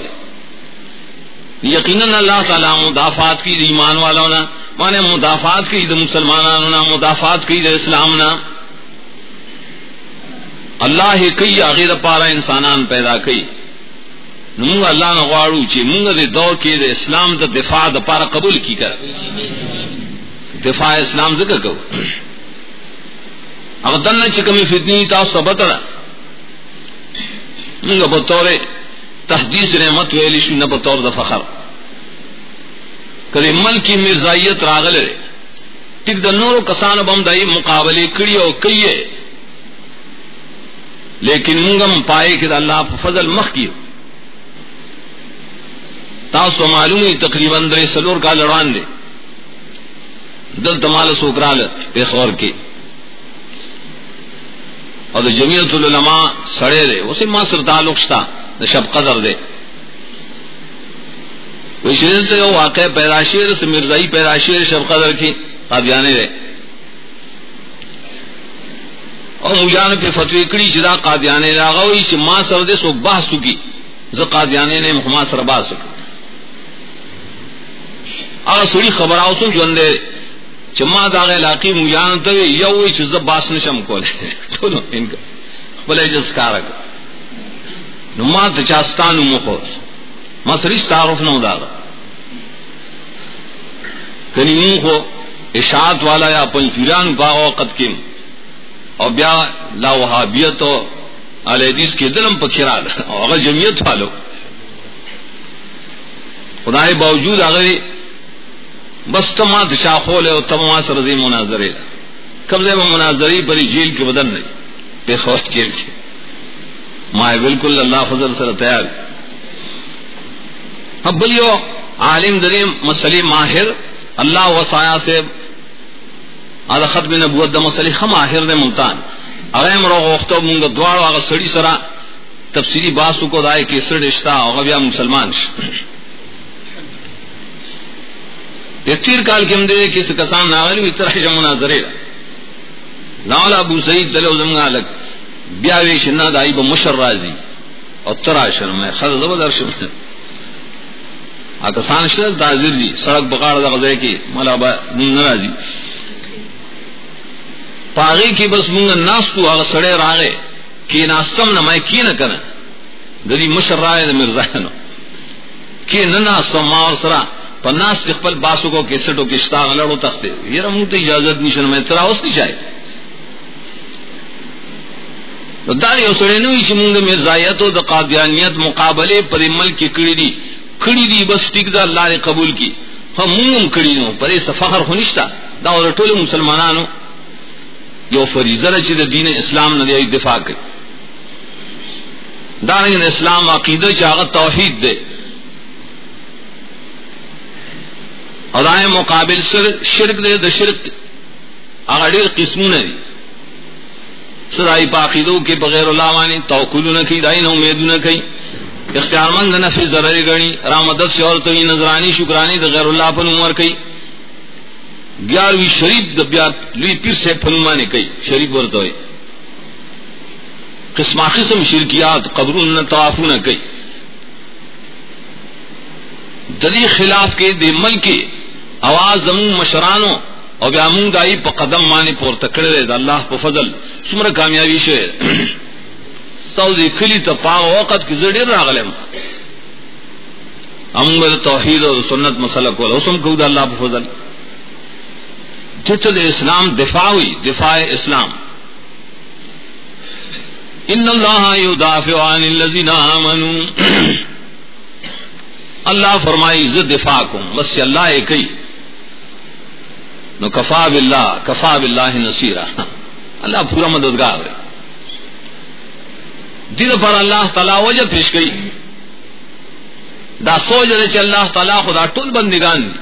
یقیناً اللہ تعالیٰ مدافعات کی ایمان والوں نے مانے مدافعات کی دا مسلمانانو مدافعات کی دا اسلام نا۔ اللہ کئی آغیر پارا انسانان پیدا کئی۔ نمونگ اللہ نغوارو چی مونگ دے دور کے دے اسلام دا دفاع دا پارا قبول کی کر۔ دفاع اسلام ذکر کرو۔ اگر دن چکمی فتنی تا سبت را۔ بطور تحدیث نعمت ویلی شو، نہ بطور دا فخر۔ کدی ملکی مرزائیت راغل رے ٹک دا نورو کسان بم دائی مقابلے کڑی او کئیے لیکن منگم پائے کہ اللہ فضل مخ کی تاس تو معلوم ہی تقریباً در سلور کا لڑان دے۔ دل تمال سوکرال پیخور کی اور جمیعت العلماء سڑے دے۔ اسے ماں سر تعلق تھا شب قدر دے۔ کوئی شریر سے واقع پیداشیر سے مرزائی پیداشیر شب قدر کی قادیانے دے اور مجان پہ یعنی فتوی کڑی چدا قادیانے راغا ہوئی چھ ماں سر دے سو بحث کی ز قادیانے نے ماں سر با سکا اگر سڑی خبر آو سن جون دے چما داغ علاقی مجان یعنی تو یو ہوئی چھ ز باس نشم کولے۔ [LAUGHS] تو نو ان کا۔ بلے جس کارک نو ما ته چاستانو مخو ما تعارف نو داغا کنی مخو اشاعت والا یا پنچوریان پا وقت کم اور بیا لا وہابیت و حدیث کے دلم پکرا اگر جمعیت والو. خدا باوجود اگر بس تما دشا خول اور تما سرزی مناظرے قبضے میں مناظری پری جیل کے بدن نہیں بے خوف جیل کے مائے بالکل اللہ فضل سر تیار. اب بلیو عالم دریم مسلی ماہر، اللہ وسایا سے ادا ختم نبوت د مسلی خم آخر دے ملتان اگر مرو وختو مونږ دواړو هغه سړی سره تفصیلی باسو کو دای کې سړی شتا هغه بیا مسلمان شي تیر کال کې هم دې کې کسان ناغلی وي تر هغه مناظره لاول ابو سعید دلو زمغه لک بیا وی شنا دای به مشر راضی او تر اشر مې خزه زبر درشم ا کسان شل دازر دي سړک بغاړه دغه ځای کې ملا به ناراضي پاغی کی بس مونږ ناستو هغه سړی راغې کې ناستم نه مې کې نه کنه د مشر راځي د مرزا نو. کې نه ناستم ما ور سره په ناس خپل باسو کو کې سټو کې شتا لړو تخته یره مونږ ته اجازه نشته مې تر اوس نه شای دا یو سړی نو چې مونږ مرزایت او د قادیانیت مقابله پر ملک کې کړی دي کړی دي بس ټیک دا الله قبول کی۔ هم مونږ کړی نو پرې سفخر خنشتا دا اور ټول مسلمانانو یو فریضه چې د دین اسلام نه دی دفاع کوي. دا اسلام عقیده چې هغه توحید دی. او دا مقابل سر شرک دی، د شرک هغه ډیر قسمونه دي. سدائی پاقیدو کے بغیر اللہ وانی توکل نہ کی دائی نہ امیدونه کوي. اختیار مند نفی ضرر گنی رامدت سے اور توی نظرانی شکرانی دا غیر اللہ پن عمر کئی۔ گیارہویں شریف دبیا لوی پیر سے فنمانے کئی شریف ورتو قسم قسم شرکیات، قبرون نہ طواف نہ کئی۔ دلی خلاف کے دے مل کے آواز زمون مشرانو، او بیا مونږ دای په قدم باندې پورته کړل د الله په فضل۔ څومره کامیابی شه سعودي کلی ته پاو وخت کې زړه راغلم امنگ توحید اور سنت مسئلہ کو حسم کو اللہ فضل. جت اسلام دفاع ہوئی، دفاع اسلام. ان اللہ يدافع عن الذين آمنوا اللہ فرمائی عزت دفاع کو بس اللہ ایک ہی. نو کفا باللہ کفا باللہ نصیرہ. اللہ پورا مددگار ہے. دل پر اللہ تعالی وجہ پیش گئی۔ دا سوچ رہے چ اللہ تعالی خدا ٹول بندگان دی۔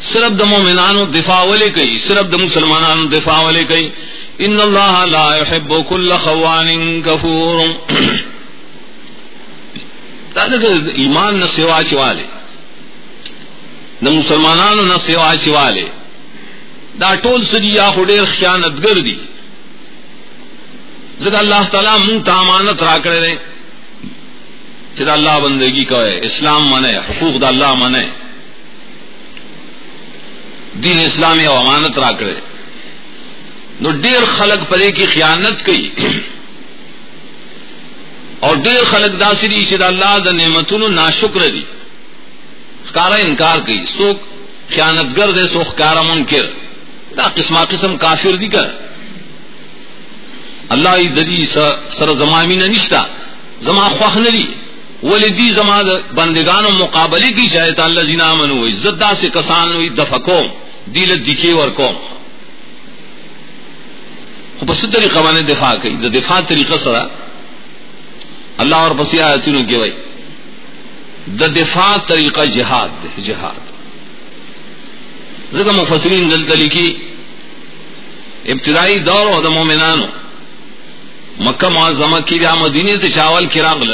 صرف د مومنانو دفاع ولے کئی، صرف د مسلمانانو دفاع ولے کئی۔ ان اللہ لا يحب كل خوان کفور۔ [CLEARS THROAT] دا ایمان نہ سوا چوالے۔ د مسلمانانو نہ سوا چوالے۔ دا ټول سدي یا خډیر خیانتګر دي ځکه الله تعالی مونږ ته امانت راکړې چې دا الله بندگی کوي اسلام منه حقوق د الله منه دین اسلامی او امانت راکړې نو ډیر خلق پرې کی خیانت کوي اور ډیر خلق داسري چې د الله د نعمتونو ناشکر دي ښکارا انکار کوي څوک خیانتګر دي څوک ښکارا منکر۔ دا قسمه قسم کافر دي کړ الله ای ددی سر زمامی نه نشتا زما خوخ نه دي ولدی زما بندگانو مقابله کی شاید الله جنا منو عزت دا سے کسان وی دفقوم دیل دکی ور کوم خو په ستري قوانه دفاع کوي؟ د دفاع طریقه سره الله اور پسې آیتونو کې وای د دفاع طریقه جهاد ده جهاد. زګه مفسرین دلته لیکي، ابتدائی دور او د مؤمنانو. مکہ معظمہ کی بیا مدینے تے چاول کی راغل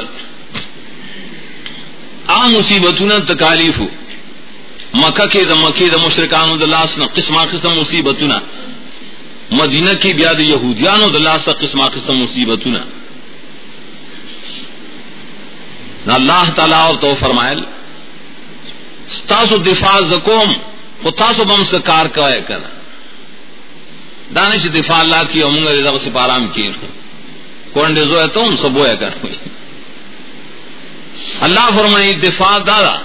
آ مصیبتنا تکالیف مکہ کے د مکہ د مشرکانو د لاس نہ قسمہ قسم مصیبتنا مدینہ کی بیا د یہودیانو د لاس قسمہ قسم مصیبتنا نہ اللہ تعالی اور تو فرمائل تاسو دفاع زکوم خو تاسو بم سے کار کوي کنه دانش دفاع اللہ کی امنگ رضا سپارام کی کونڈے زو ہے تو سب ہے کر اللہ فرمائی، دفاع دادا،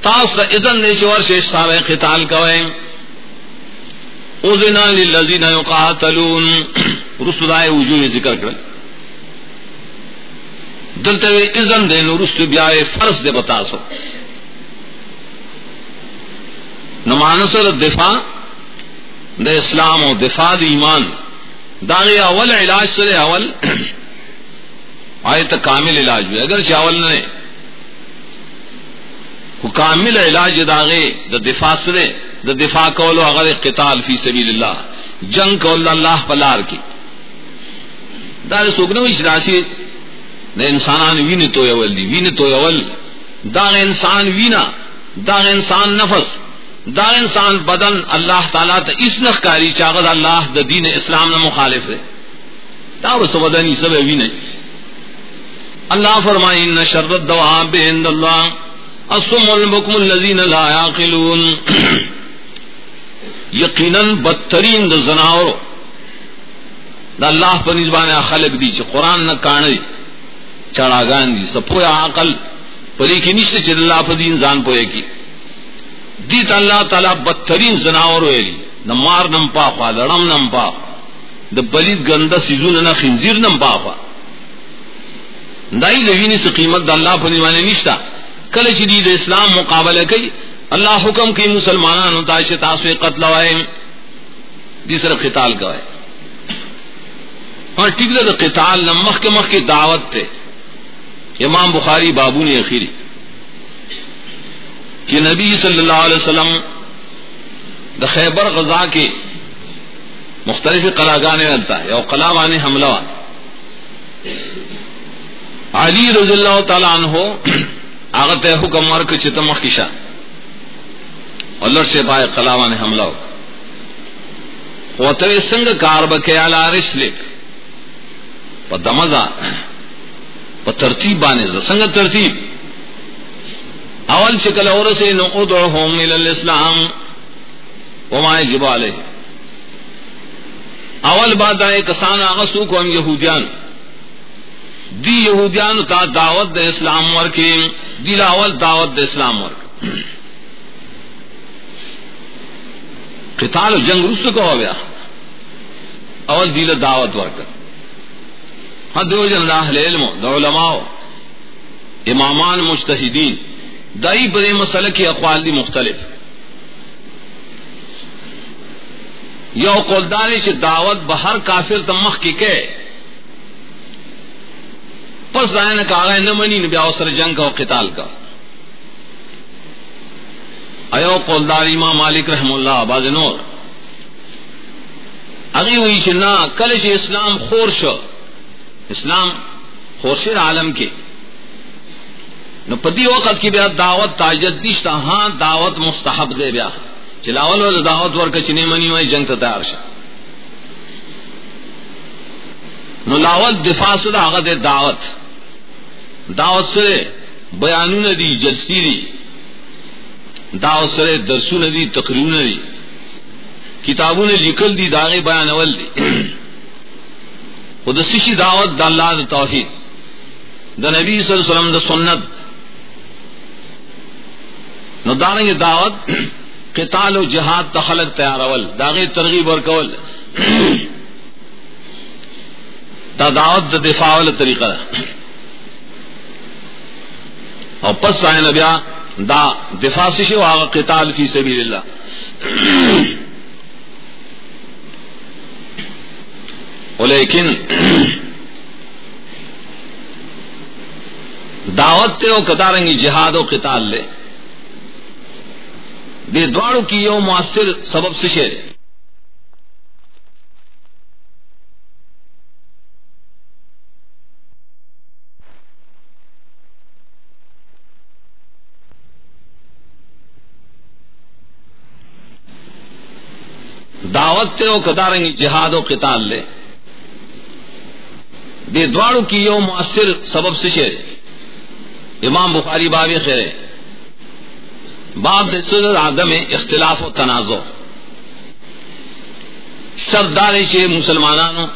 تاس کا اذن دے چور سے سارے قتال کوئے۔ اذنا للذین یقاتلون۔ رسولائے وجوہ ذکر کر دلتے ہوئے اذن دے نو رسول بیائے فرض دے بتا سو۔ نمانسر دفاع د اسلام او دفاع د ایمان۔ داغه اول، علاج سره اول۔ آیت کامل علاج وی اگر چاول نه کو کامل علاج داغه د دفاع سره د دفاع کولو هغه قتال فی سبیل الله جنگ کول الله پلار کی۔ دا سوګنو اشراشی د انسانان ویني تو یول دی ویني تو یول دا انسان وینا دا انسان نفس۔ دا انسان بدن اللہ تعالیٰ تا اس نخکاری چاغد اللہ دا دین اسلام نے مخالف ہے دا رسو بدنی سب بھی نہیں اللہ فرمائی ان شرط دواب عند اللہ، الصم البکم الذین لا یاقلون۔ یقینا بدترین دا زناورو دا اللہ پر نزبان خلق دی چھ قرآن نہ کانے چڑاگان دی، سپویا عقل پلی کی نشتے چھ اللہ پر دین زان پوئے کی۔ دیت اللہ تعالی بدترین زناور ویلی نہ مار نم پاپا لڑم نم پاپ د بلید گندا سیزون، نہ خنزیر نم پاپا دای لوینی سے قیمت د اللہ پنی معنی نشتا کل شدید اسلام مقابلہ کئی، اللہ حکم کی مسلمانان تاش تاسو قتل ہوئے وائے دوسرا قتال کا ہے اور ٹھیک ہے قتال نہ مخ کے مخ کی دعوت تھے امام بخاری بابو نے اخیری. کہ نبی صلی اللہ علیہ وسلم دا خیبر غزا کے مختلف قلاگانے ملتا ہے اور قلابان حملہ علی رضی اللہ تعالیٰ عنہ آغت حکم مرک چتم کشا اللہ سے پائے قلابان حملہ وتوی سنگ کار بکے علا رسلک پا دمزا پا ترتیب بانے سنگ ترتیب اول شکل اور سے نو ادعوهم الى الاسلام وما يجب عليه اول بات ہے کسان آغا سوکو ہم یہودیان دی یہودیان تا دعوت د اسلام ورکی دی لاول دعوت د اسلام ورک. قتال و جنگ رسو کو ہو گیا. اول دیل دعوت ورک. ہاں دو جن اہل علم، دو علماء، امامان مجتہدین. دائی بڑے مسئلہ کی اقوال دی مختلف. یو قلدانی چ دعوت بہر کافر تمخ کی کہ پس دائیں نے کہا نہ منی نبی اوسر جنگ کا و قتال کا۔ ایو قلدار امام مالک رحم اللہ، باز نور۔ اگی ہوئی چنا کلش اسلام خورش اسلام خورشر عالم کے نو پدی وقت کی بیا دعوت تاجدیش تا ہاں دعوت مستحب دے بیا۔ چلاول والا دعوت ورکا چنے منی ہوئی جنگ تا تیار شا نو لاول دفاع صدا آغا دے دعوت۔ دعوت سرے، بیانون دی جلسی دی. دعوت سرے، درسون دی تقریون دی. کتابوں نے لکل دی داغے بیان اول دی. خود سشی دعوت دا اللہ دا توحید. دا نبی صلی اللہ علیہ وسلم دا سنت. نو دارنگ دعوت قتال و جہاد تخلق تیار اول داغے ترغیب اور کول دا دعوت دا دفاع والا طریقہ دا. اور پس آئے نبیا دا دفاع سے آغا قتال فی سبیل اللہ۔ لیکن، دعوت تے او کتارنگی جہاد و قتال لے۔ دے دوارو کی یو مؤثر سبب سشے دعوت تے او کتارنگی جہاد و قتال لے۔ دے دوارو کی یو مؤثر سبب سے سشے امام بخاری بابی خیرے باب دے صدر آدم اختلاف و تنازع۔ سردار سے مسلمانانو،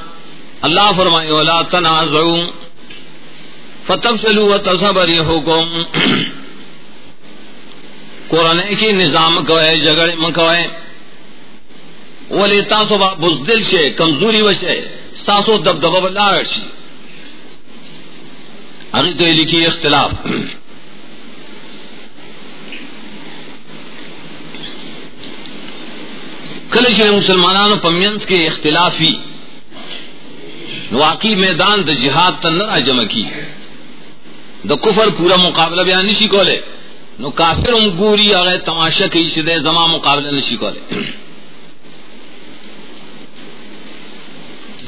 اللہ فرمائے، ولا تنازعو تنازعوا فتفشلوا وتصبر حکم [CLEARS THROAT] قرآن کی نظام کوئے جگڑے مکوئے ولی تاسو با بزدل شے کمزوری وشے ساسو دبدبہ بلا شی اگر تو لکھی اختلاف. کلش مسلمانانو پمینس کے اختلافی واقعی میدان دا جہاد تن جمع کی دا کفر پورا مقابلہ بیان نشی کولے نو کافر ام گوری اگر تماشا کی شدے زما مقابلہ نشی کولے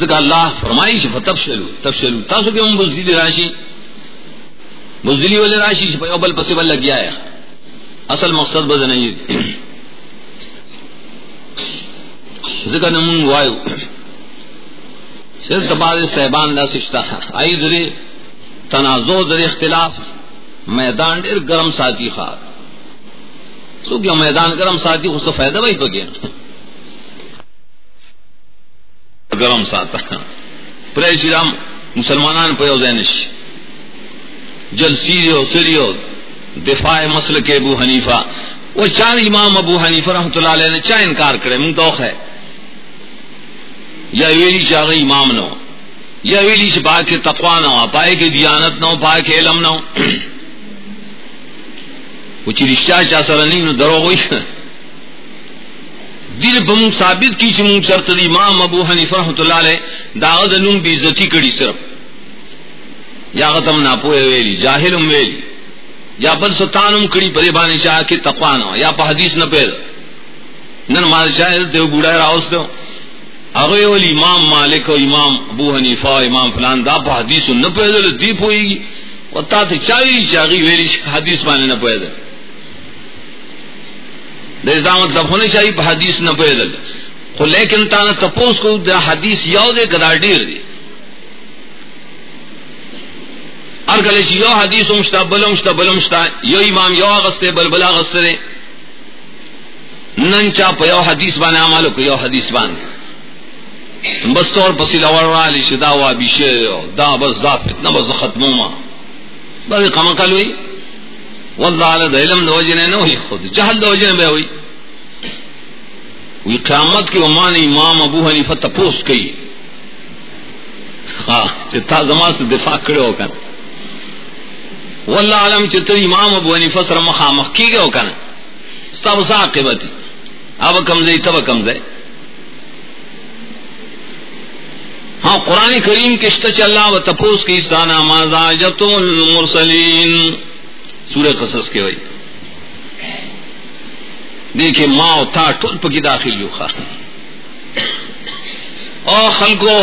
ذکر اللہ فرمائی شفا تفشلو تفشلو تاسو کہ ہم بزدلی راشی؟ بزدلی والے راشی شفا یو بل پسی بل لگیا ہے اصل مقصد بز نہیں ذکر نمون وایو۔ صرف تباد صحبان دا سشتا آئی دری تنازع در اختلاف۔ میدان ڈیر گرم ساتھی خواب۔ سو کیا میدان گرم ساتھی خود سے فائدہ بھائی پکے؟ گرم ساتا پرے شری رام، مسلمانان پہ زینش۔ جل سیریو، سریو، دفاع مسل کے ابو حنیفہ۔ وہ چار امام ابو حنیفہ رحمۃ اللہ علیہ نے چاہ انکار کرے منگ تو ہے۔ یا ویلی چاہ امام نو۔ یا ویلی سے پا کے تقوا نہ پائے کے دیانت نہ پائے کے علم نہ [CLEARS THROAT] کچھ رشتہ چا سر نہیں، نو درو ہوئی۔ [LAUGHS] دل بم ثابت کی چھ منگ شرط دی امام ابو حنیفہ رحمۃ اللہ علیہ داغد نم بی عزتی کڑی صرف یا غتم نہ ویلی، جاہل ویلی. یا بل ستانم کڑی پری بانی چاہ کے تقوا یا پا حدیث نہ پید نن مال شاید دیو گوڑا راوس دیو اغه ول امام مالک او امام ابو حنیفه امام فلان دا په حدیث نه پیدل دی پويږي او تا ته چاوي چاغي ویلی حدیث باندې نه پیدل د ځامت دفونه چای په حدیث نه پیدل خو لیکن تا نه تپوس کو د حدیث یو دې ګډا ډیر دی ار کله چې یو حدیث مشتا بلم مشتا بلم مشتا یو امام یو غسه بل بلا غسه نن چا په یو حدیث باندې عمل کو یو حدیث باندې بس طور پسی لور والی شدا وا بیشے دا بس دا فتنہ، بس ختمو ما بس کم ہوئی۔ واللہ علی دا علم دا وجنے نہ ہوئی خود. جہل دا وجنے بے ہوئی وی قیامت کی امان امام ابو حنیفہ تپوس کئی ہاں تا زمان سے دفاع کرے ہو کن واللہ علم چتر امام ابو حنیفہ سر مخامخ کی گئے ہو کن سب سا عاقبتی اب کمزے تب کمزے ہاں قرآن کریم کشت اللہ و تپوس کی سانا مازا جتم المرسلین. سورہ قصص کے وئی دیکھے ماں تھا ٹولپ کی داخل یو خواہ او خلقو،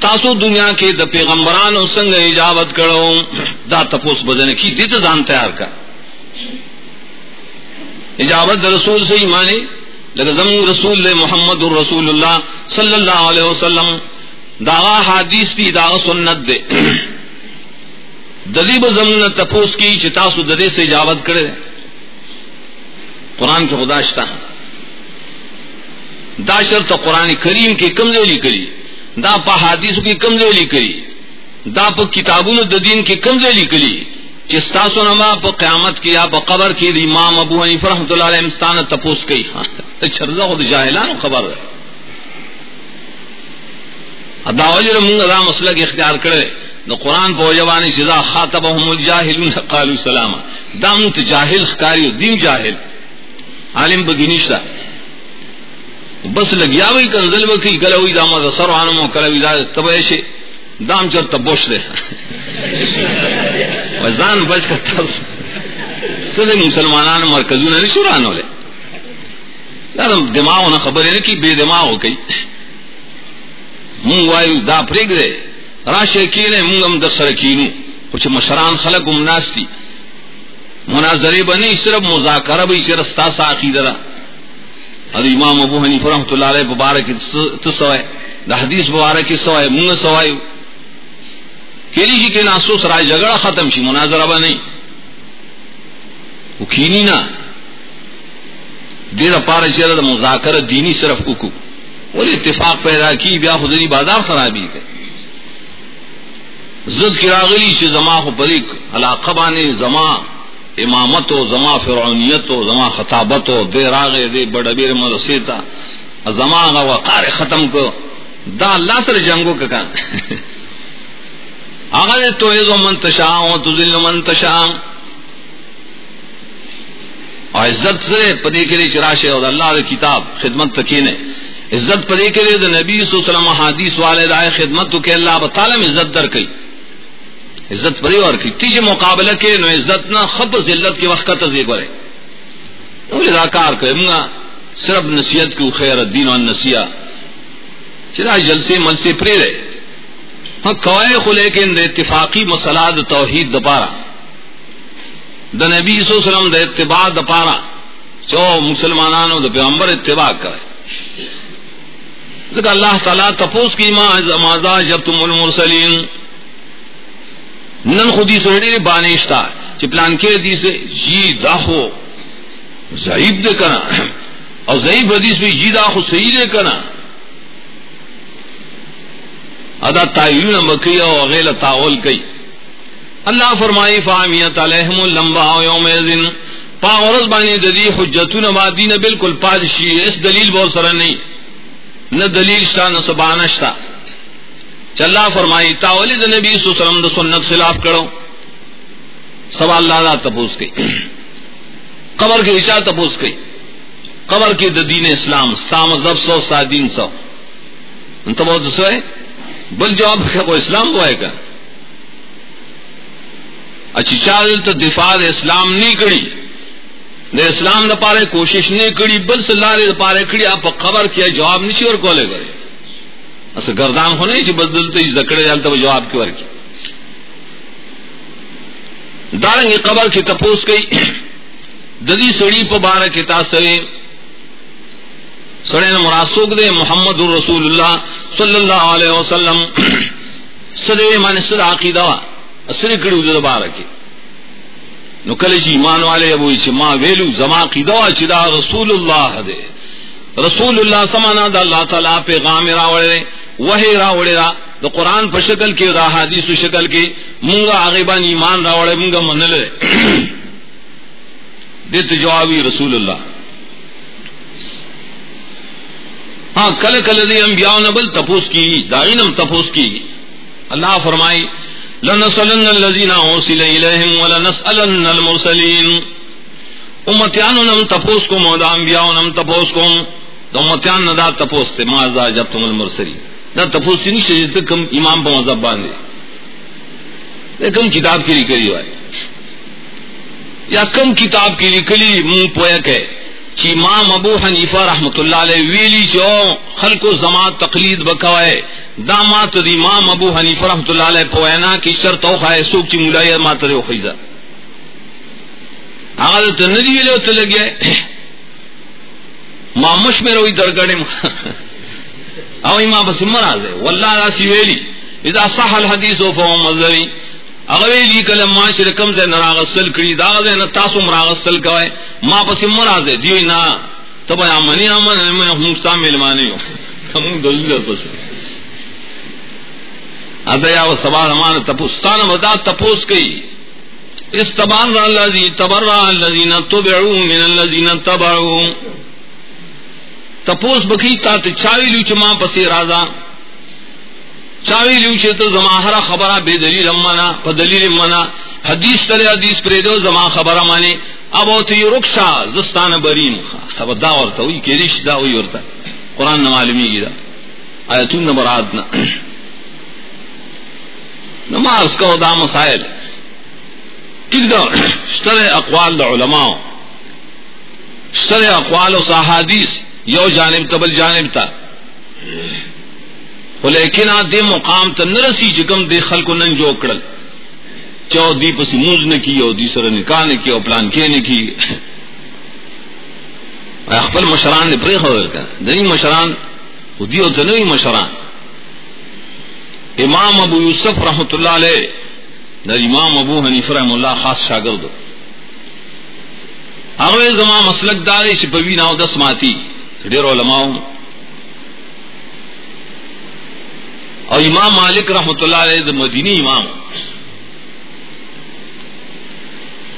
تاسو دنیا کے د پیغمبران سنگ اجابت کرو۔ دا تپوس بدن کی دیت زان تیار کا اجابت رسول سے ہی مانے لگزم رسول محمد الرسول اللہ صلی اللہ علیہ وسلم۔ داغا حادیث دی داغا سنت دے۔ دلیب زمن تپوس کی چتاسو ددے سے اجابت کرے قرآن کے خداشتہ دا شرط قرآن کریم کی کمزوری کری۔ دا پا حادیث کی کمزوری کری۔ دا پا کتابون دین کی کمزوری کری۔ چستاسو نما پا قیامت کی یا پا قبر کی دی امام ابو حنیف رحمت اللہ علیہ مستان تپوس کئی۔ [LAUGHS] چھرزا خود جاہلان خبر ہے دا وجر منگا دا مسئلہ کی اختیار کرے۔ دا قرآن پا وجبانی شدا خاطبهم الجاہلون قالوا سلاما دا منت جاہل خکاری دین جاہل. عالم بدینشتا بس لگیا وی کنزل وکی کلوی دا مزا سر عنمو کلوی دا تب ایشے دام چر تبوش دے. [LAUGHS] وزان بچ کا تاس. تو دے مسلمانان مرکزون نشو رانو لے. دارم دماغو نا خبر ہے کہ بے دماغو کئی [LAUGHS] مونگ وایو دا پریگ دے. راشے کینے مونگ ام در سر کینو کچھ مشران خلق امناستی مناظرے بنی، صرف مذاکرہ بھی صرف استاسا عقیدہ دا اور امام ابو حنیف رحمۃ اللہ علیہ مبارک تسوائے دا حدیث مبارک سوائے منگ سوائے۔ کیلی جی کے ناسو سرائے جگڑا ختم شی، مناظرہ با نہیں وہ کینی نا۔ دیر پارا چیرہ دا مذاکرہ دینی صرف اکو۔ اور اتفاق پیدا کی، بیا خودنی بازار خرابی کے زد کی راغلی چی زما خو پریک علاقہ بانے، زما امامت و زما فرعونیت و زما خطابت و دے راغے، دے بڑا بیر مدرسے زما غا وقار ختم کو، دا اللہ سر جنگو کا کان۔ [LAUGHS] آغا دے تو ایزو منتشا و تزل و منتشا اور عزت سے پدے کے لیے چراشے اور اللہ دے کتاب خدمت تکینے عزت پدے کے لیے نبی صلی اللہ علیہ وسلم حدیث والے دائے خدمت تو کہ اللہ تعالی میں عزت در کئی۔ عزت پری اور کی تیج مقابلہ کے نو عزت نہ خب ذلت کے وقت کا تزی کرے اداکار کرے منگا صرف نصیحت کی خیر الدین اور نسیہ چرا جلسے مل سے پرے رہے۔ ہاں کوائے کو لے کے اتفاقی مسلاد توحید دپارا دا نبی صلی اللہ علیہ وسلم دا اتباع دپارا چو مسلمانانو دا پیغمبر اتباع کرے۔ ذکر اللہ تعالیٰ تپوس کی ماں جب تم المرسلین۔ نن خودی سڑی بانشتا چی پلان کے دی سے جی داخو ضعیب دے کنا۔ اور ضعیب حدیث بھی جی داخو صحیح دے کنا۔ ادا تعین مکی اور غیل تعول کئی۔ اللہ فرمائی فامیت علیہم اللمبا یوم ذن پاورز بانی ددی حجتون مادین بالکل پادشی، اس دلیل بہت سر نہیں۔ نہ دلیل شتا، نہ سبانہ چلا فرمائی تاولی دا نبی صلی اللہ علیہ وسلم دا سنت خلاف کرو۔ سوال اللہ دا تپوس کی۔ قبر کی اشاہ تپوس کی۔ قبر کی دا دین اسلام، سام زب سو سا دین سو۔ انتا بہت سو ہے۔ بل جواب ہے وہ اسلام وہ ہے کا اچھی چال تو دفاع اسلام نہیں کری۔ دے اسلام نہ پارے کوشش نہیں کری، بل صلی اللہ پارے کری، آپ قبر کیا جواب نہیں اور کولے کرے اصل گردان ہونے چی بدلتے زکڑے جالتا وہ جواب کی ورکی۔ دارنگ قبر کی تپوس گئی ددی سڑی پہ بارہ کی تاثرے سڑے نے مراسوک دے، محمد الرسول اللہ صلی اللہ علیہ وسلم۔ سدے مان سر عقیدہ سر کڑی دے بارہ کی۔ نو کل چی جی ایمان والے ابو چی ما ویلو زما عقیدہ چی دا رسول اللہ دے۔ رسول اللہ سمانا دا اللہ تعالیٰ پیغام راوڑے وہی راوڑے را. دا قرآن پر شکل کے دا حدیث شکل کے مونگا عغیبان ایمان راوڑے مونگا من لے. [CLEARS THROAT] دیت جوابی رسول اللہ. ہاں کل کل دی انبیاء نبل تپوس کی دائنم تپوس کی. اللہ فرمائی، لنسلن الذین اوصل الیہم ولنسألن المرسلین. امتیانو نم تپوس کو مودا انبیاء نم تپوس کو. تو امتیان ندا تپوس سے مازا جب تم المرسلی نہ تپوس کی نہیں شجت کم امام پا مذہب باندھے۔ کم کتاب کی لکلی ہوئے۔ یا کم کتاب کی لکلی منہ پویا کہ امام ابو حنیفہ رحمت اللہ علیہ ویلی جو خلق و زمان تقلید بکوائے۔ دامات دی امام ابو حنیفہ رحمت اللہ علیہ پوینا کی شرط او خواہ سوک چی مولائی ماتر او خیزہ۔ آغا تا ندی ویلے ہوتا لگیا ہے [COUGHS] مامش میں روی درگڑے [LAUGHS] او امام بس مراز ہے. واللہ راسی ویلی. اذا صح الحدیث و فہم مذہبی. اغویلی کلم ما معاشر کم سے نراغسل کری داغ سے تاسو مراغسل کوئے. ما پس مراز ہے. دیوئی نا تب امنی امن میں ہمستا ملمانی ہوں ہم دلیل پس. ادیا و سبا زمان تپوستان بدا تپوس کئی. استبان الذي تبرع الذين تبعوا من الذين تبعوا تپوس بکی تا چاوی لوچ ما پسی رازا. چاوی لوچ تو زما ہر خبر بے دلیل منا پ دلیل منا. حدیث تر حدیث پر دو، زما خبر مانی اب او تی رکشا، زستان بریم اب دا ورتا، وی کیریش دا، وی ورتا. قران نہ معلومی گی دا. ایتون نمبر آدنا [COUGHS] نماز کا دا مسائل. ٹھیک دا. [COUGHS] ستر اقوال دا علماء. ستر اقوال و صحادیث یو جانب تبل جانب تا. لیکن آ دے مقام تا نرسی چکم دے خلق نن جو کڑل چو دی پسی موز نکی، او دی سر نکاح نکی، او پلان کے نکی. اخفل مشران نے پریخ ہوئے کہا دنی مشران دی دیو تنوی مشران. امام ابو یوسف رحمت اللہ علیہ در امام ابو حنیف رحم اللہ خاص شاگرد. اغوی زمان مسلک دارے شپوی ناو دس ماتی. ڈیر علماء اور امام مالک رحمت اللہ علیہ مدینی امام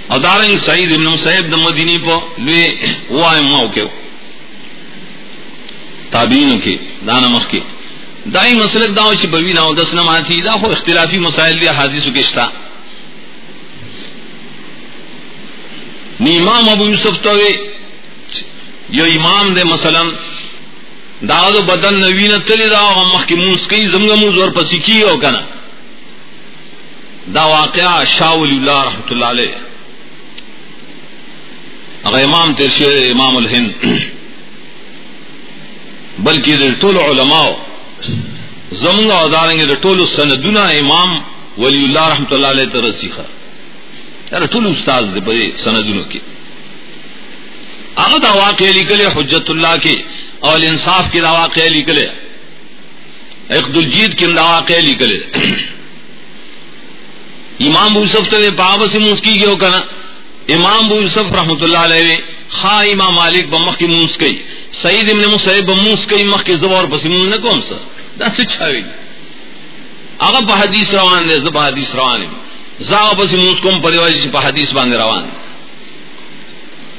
اور دارنگ سعید ابن صاحب د مدینی پو لوی وہ اماؤ کے۔ تابعین کے دانا مخ کے۔ دائی مسلک داو چی بوی ناو دس نما تھی۔ دا خو اختلافی مسائل دیا حدیث کشتا نی امام ابو یوسف تو یو امام دے مثلا، دا دو بدن نوین تلی دا مخ کی موس کئی، زمگا موز اور پسی کی ہو کنا. دا واقعہ شاہ ولی اللہ رحمت اللہ علیہ. اگر امام ترشیر امام الہند. بلکہ دے طول علماء، زمگا اداریں گے طول سندنا امام ولی اللہ رحمت اللہ علیہ ترسیخہ. یار طول استاذ دے بڑے سندنوں کی. دا واقع لکلے حجت اللہ کے اور انصاف کے واقع لکلے عقد الجید کے واقع لکلے امام یوسف سے باب سے موس کی گئے کنا امام ابو یوسف رحمۃ اللہ علیہ خا امام مالک بمخ کی موس کئی سعید ابن مصعب بموس کئی مخ کے زبر پس مون نہ کون سا۔ دس چھاوی۔ اگر په روان دے، زبا حدیث روان دے۔ زا پس موس کوم پریواج په حدیث باندې روان دے۔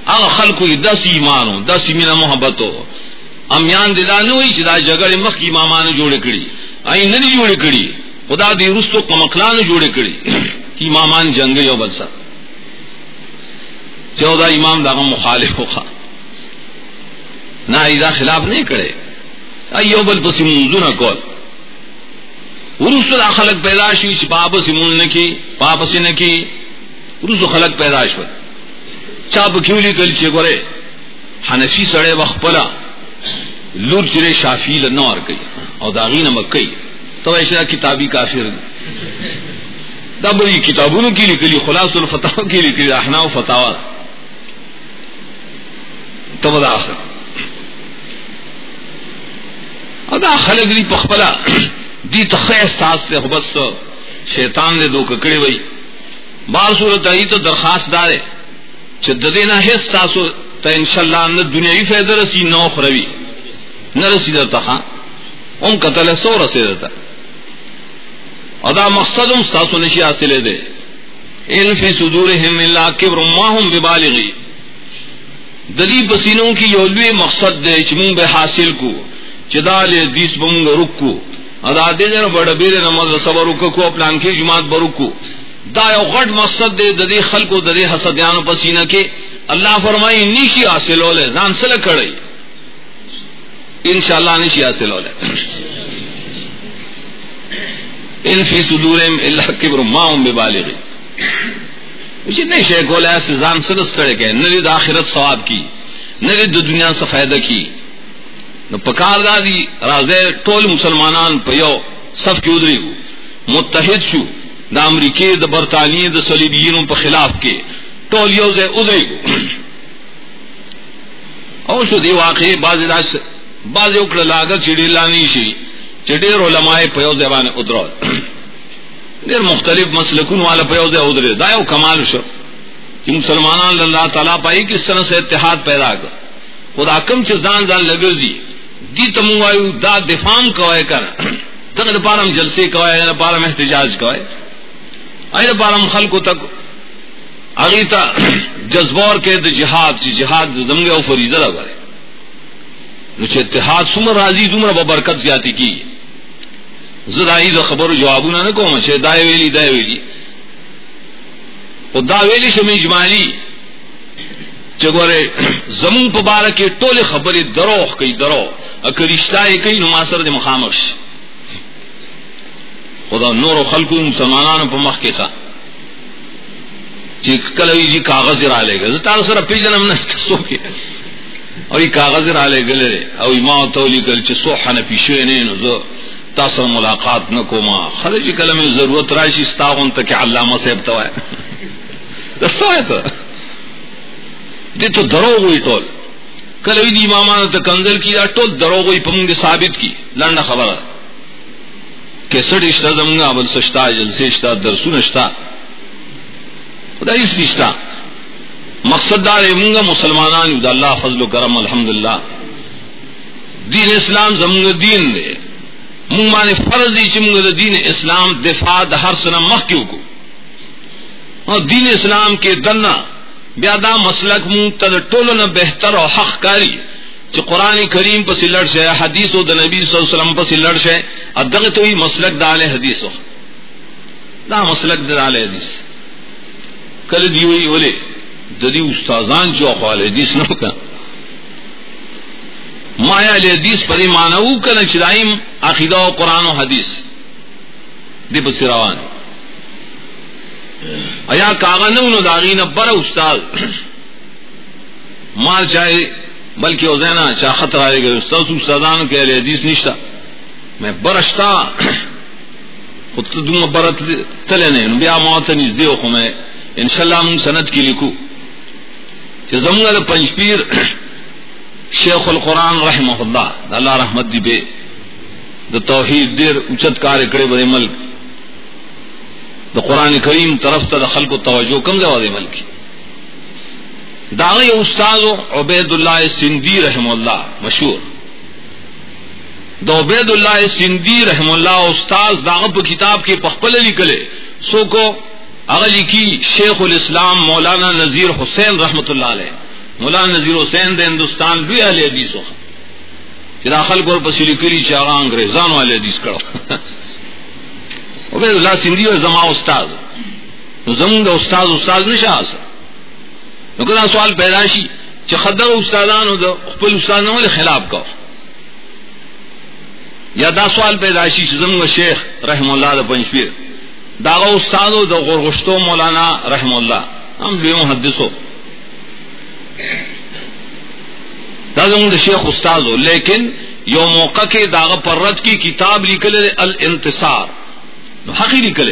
هغه خلکو دس ایمانو، دس مینا محبتو۔ امیان دلا نه وی چې دا جګړه مخ امامانو جوړ کړي آی نه دي جوړ کړي خدا دې رستو کمکلانو جوړ کړي [CLEARS THROAT] امامان جنگ یو بل سره چودہ امام داغه مخالف ہوخا نہ ایدا خلاف نہیں کرے۔ ایو بل پس منزو کول۔ ورسو دا خلق پیدا شوی چې پاپ سیمون نکی پاپ سی نکی۔ ورسو خلق پیدا شوی۔ چاپ کیولی کل چه گره حنفی سڑے وقت پلا لور چرے شافی لنوار کئی او داغی نمک کئی تو ایسا کتابی کافر دا بڑی کتابوں کی لکلی خلاص الفتاو کی لکلی احنا فتاوا تو دا آخر ادا خلق دی پخپلا دی تخی احساس سے بس شیطان نے دو ککڑے وئی بار صورت آئی تو درخواست دارے چې د دې نه هیڅ تاسو ته ان شاء الله نه دنیوي فائدہ رسی نو خروي نہ رسی درتا خان. ام قتل سو رسی درتا. ادا مقصد ام ستاسو نشی حاصل دے. ان فی صدورہم اللہ کبر ما ہم ببالغی. دلی پسینوں کی یولوی مقصد دے چمون بے حاصل کو. چدا لے دیس بمونگ رکو ادا دے جن بڑا بیر نماز صبر رکو پلان کی جماعت برکو دا یو غٹ مقصد دے ددی خلقو ددی حسدیانو پسینہ کے اللہ فرمائی نیشی حاصل ہو لے زان سل کڑی انشاءاللہ نیشی حاصل ہو لے. ان فی صدورہم اللہ کبر ما ہم ببالغی جتنے شے کو لے ایسے زان سلس کرے کہ نری دا آخرت ثواب کی نری دنیا سے فائدہ کی. نو پکار دا دی رازے ټول مسلمانان په یو صف کې ودري متحد شو. دا امریکای د برتانیې د صلیبیینو په خلاف کې. ټول یو ځای ودري او شو دی واقع بعض داس بعض یو کړه لاګه چړي لانی شي چډیر علماء په یو ځای باندې ودرول ډیر مختلف مسلکون والا په یو ځای ودري دا یو کمال شو. چې مسلمانان الله تعالی پای کس طرح سے اتحاد پیدا کړ. خدا کم چې ځان ځان لګوي دی تم وایو دا دفام کوي کر دغه لپاره هم جلسه کوي نه لپاره هم احتجاج کوي اې لپاره هم تک. اغه تا جذبور کې د جهاد چې جهاد زمغه او فریضه راغله نو چې اتحاد څومره راځي دومره به برکت زیاتی کی. زدائی د خبرو جوابونه نه کوم چې دای ویلی دای ویلی. او دا ویلی شمه اجمالی. چگورے زمون په بار کې ټوله خبرې دروغ کوي درو اکه رښتیا یې کوي نو ما سره د مخامخ شي خدا نور خلقو مسلمانانو په مخ کې ښه چې کله یې جی کاغذ را لګي زه تاسو سره پیژنم نه تاسو کې او یې کاغذ را لګل او ما تولی جی کل چې سو حنفي شوی نه نو زه تاسو ملاقات نکوما خلک کله مې ضرورت راشي ستاغون ته کې علامه صاحب ته وای دسته ته دې ته دروغ وي ټول کله دې امامانو ته کنزل کیا ټول دروغ وي په موږ ثابت کی. لنډه خبره کیسټ اشتا زمونږه اول سشتا جلسه شتا درسونه شتا۔ خدای هیڅ نشتا مقصد دار موږ مسلمانان یو د الله فضل و کرم الحمدلله دین اسلام زمونږ دین دی مونږ باندې فرض دي چې دین اسلام دفاع د هر سنه مخ کې وکړو او ہاں، دین اسلام کې دنا بیا دا مسلک مونږ ته ټولو نه بهتر او حق کاری۔ ہے چې قران کریم په سلړ شه حدیث او نبی صلی الله علیه وسلم په سلړ شه ادغه ته مسلک د اعلی حدیثو. دا مسلک د اعلی حدیث کله دی وی ولې د دې استادان جو خپل حدیث نه وکړه مایا حدیث پرې مانو کنه چې دایم عقیده او قران او حدیث. دی په روان. ایا کاغنو نو داغینه بر استاد. مال چاہے بلکہ اوزینا چاہ خطر آئے گا استاد استادان کے لیے حدیث نشتا۔ میں برشتا، [COUGHS] خود دوں برت تلے نے بیا موت نزدے ہو میں، انشاءاللہ من سند کی لکھو۔ کہ زمگل پنج پیر [COUGHS] شیخ القرآن رحمہ اللہ اللہ رحمت دی بے۔ دا توحید دیر اچت کار اکڑے بڑے ملک۔ دا قرآن کریم طرف تا دا خلق و توجہ کم دے والے ملک۔ داغی استاد عبید اللہ سندھی رحم اللہ مشہور. دا عبید اللہ سندھی رحم اللہ استاد داغ کتاب کے پخپل لکھلے سو کو اغلی کی شیخ الاسلام مولانا نذیر حسین رحمت اللہ علیہ. مولانا نذیر حسین دے ہندوستان بھی اہل حدیث ہو. جدا خلق اور پسیلی کلی چاہا انگریزان والے حدیث کرو. [LAUGHS] عبید اللہ سندھی اور زما استاد. زمون دا استاد استاد نشا آسا. نو کدا سوال پیدا شي چې خپل استادانو له خلاف کو یا دا سوال پیدا شي شیخ رحم الله د پنځپیر داغه استادو د غورغشتو مولانا رحم الله، هم به محدثو. دا زموږ د شیخ استادو، لیکن یو موقع کې داغه پرد کی کتاب لیکل الانتصار. حقی لیکل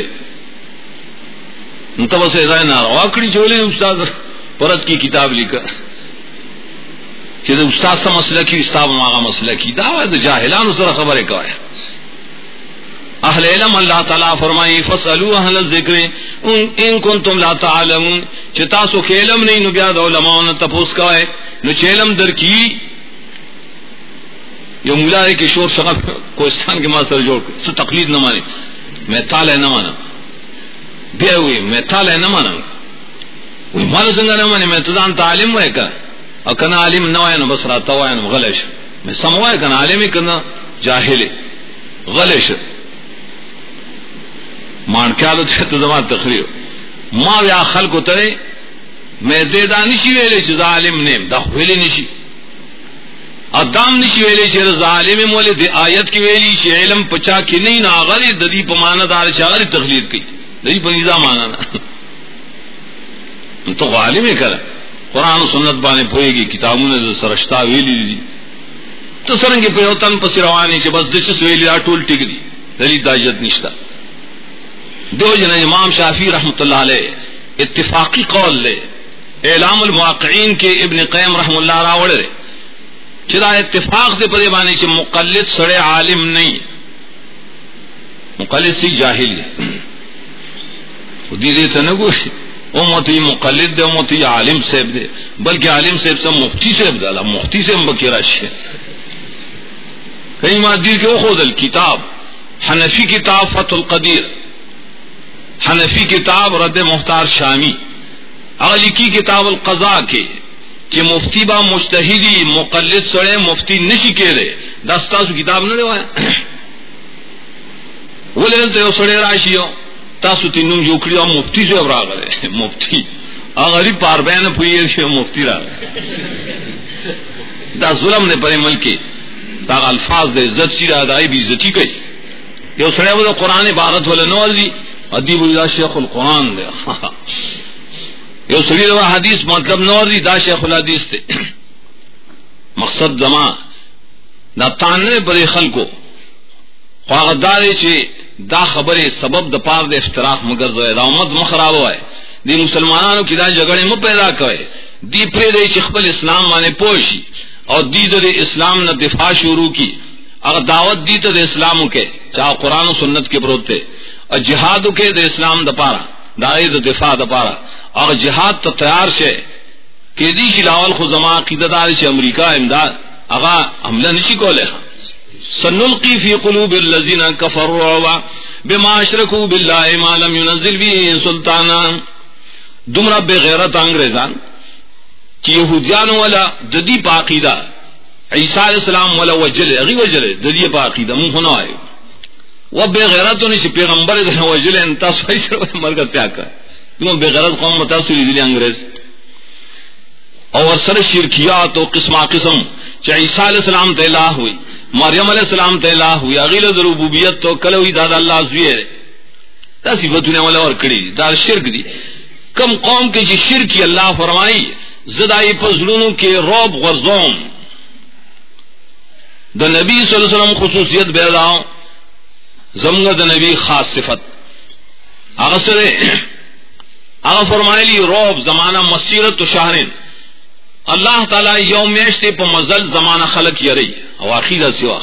نو تاسو یې ځای نه راوکړي استاد پرد کی کتاب لکھا چې د استاد سم مسله کی، استاد ماغه مسله کی۔ دا د جاهلانو سره خبره کوي اهل علم الله تعالی فرمایي فسلوا اهل الذکر۔ ان کنتم لا تعلمون۔ چې تاسو کې علم نه نو بیا د علماو نه تاسو نو چې علم درکې یہ ملا ہے کہ شور شغف کوستان کے ماں سر جوڑ سو تقلید نہ مانے۔ میں تال ہے نہ مانا۔ بے ہوئی میں تال ہے نہ مانا۔ مال سنگا نہ مانے میں تزان تعلیم ہے کا اور کنا عالم نہ آیا نہ بس رات ہوا نہ غلش میں سموائے کنا عالم ہی کنا جاہل غلش مان کیا لو تو زمان تقریر. ماں یا خل کو ترے میں دے دانشی ویلے سے ظالم نے دا ویلے نشی ادام نشی ویلے سے ظالم مولے دے آیت کی ویلی سے علم پچا کی نہیں نہ غلی ددی پمانا دار شاغری تخلیر کی ددی پر نظام مانا نا تو غالم ہی کرا قرآن و سنت بانے پوئے گی، کتابوں نے سرشتا ویلی دی۔ تو سرنگی پہ ہوتن پس روانی سے بس دشس ویلی ٹول ٹک دی۔ دلی داجت نشتا۔ دو جن امام شافی رحمت اللہ علیہ اتفاقی قول لے، اعلام المواقعین کے ابن قیم رحم اللہ راوڑ رے چرا اتفاق سے پدے بانے سے مقلد سڑے عالم نہیں۔ مقلد سی جاہل ہے۔ دیدے تنگو او موتی مقلد دے او موتی عالم صاحب دے۔ بلکہ عالم صاحب سے مفتی صاحب دالا مفتی سے مبکی رش ہے۔ کئی مادی کے خود الکتاب، حنفی کتاب فتح القدیر۔ حنفی کتاب رد مختار شامی۔ اگلی کی کتاب القضاء کے، کہ مفتی با مشتحدی مقلد سڑے مفتی نشی کے رے دستا کتاب نہ دیوایا [COUGHS] وہ لے تو سڑے راشی ہو تاسو تینوں جوکڑی ہو مفتی سے اب راغلے. مفتی. اگلی پار بین پوئی سے مفتی را دا ظلم نے پرے ملکی دا الفاظ دے، عزت سی را دائی بھی عزتی کئی. یہ سڑے وہ قرآن عبارت والے نوال دی. ادیب اللہ شیخ القرآن دے. [LAUGHS] یہ سڑی روا حدیث مطلب نور دی، دا شیخ الحدیث تے [CLEARS THROAT] مقصد زمان. دا تاننے پر خل کو خواغدار چے دا خبر سبب دا پار دے افتراق مگر زوئے دا امت مخراب ہوئے دی مسلمانانو کی دا جگڑے مو پیدا کرے دی پرے دے چی خپل اسلام مانے پوشی اور دی دا دے اسلام نہ دفاع شروع کی. اگر دعوت دی تو دے اسلام کے چاہے قرآن و سنت کے پروتے اور جہاد کے دے اسلام دا پارا دائے دا دفاع دا پارا اور جہاد تو تیار سے کہ دی کی لاول خو زما عقیدت دار سے امریکہ امداد اغا حملہ نشی کو لے سنلقی فی قلوب الذین کفروا الرعب بما اشرکوا بالله ما لم ينزل به سلطانا۔ دمرا بے غیرت انگریزان کہ یہودیان والا جدی پاقیدہ عیسیٰ علیہ السلام والا وجل اغي وجل جدی پاقیدہ من ہونا ہے وہ بے غیرت نہیں سی پیغمبر دے وجل انتا سوئی سر مرگا کیا کر؟ تم بے غیرت قوم متاثر دی انگریز۔ اور سر شرکیات و قسم قسم چاہے عیسیٰ علیہ السلام تے ہوئی۔ مریم علیہ السلام تے الہ ہوئی، اغیل ربوبیت تو کلو ہی دادا اللہ زوی ہے تا صفتونه ولا اور کړی دا شرک دی۔ کم قوم کې چې جی شرک اللہ فرمائی، زدائی پزلونو کې روب غرزوم۔ د نبی صلی اللہ علیہ وسلم خصوصیت بیداؤں زمگ د نبی خاص صفت۔ هغه سره هغه فرمایلی روب زمانہ مسیرت شهرین الله تعالی یوم میشته په مزل زمانہ خلق یری او سوا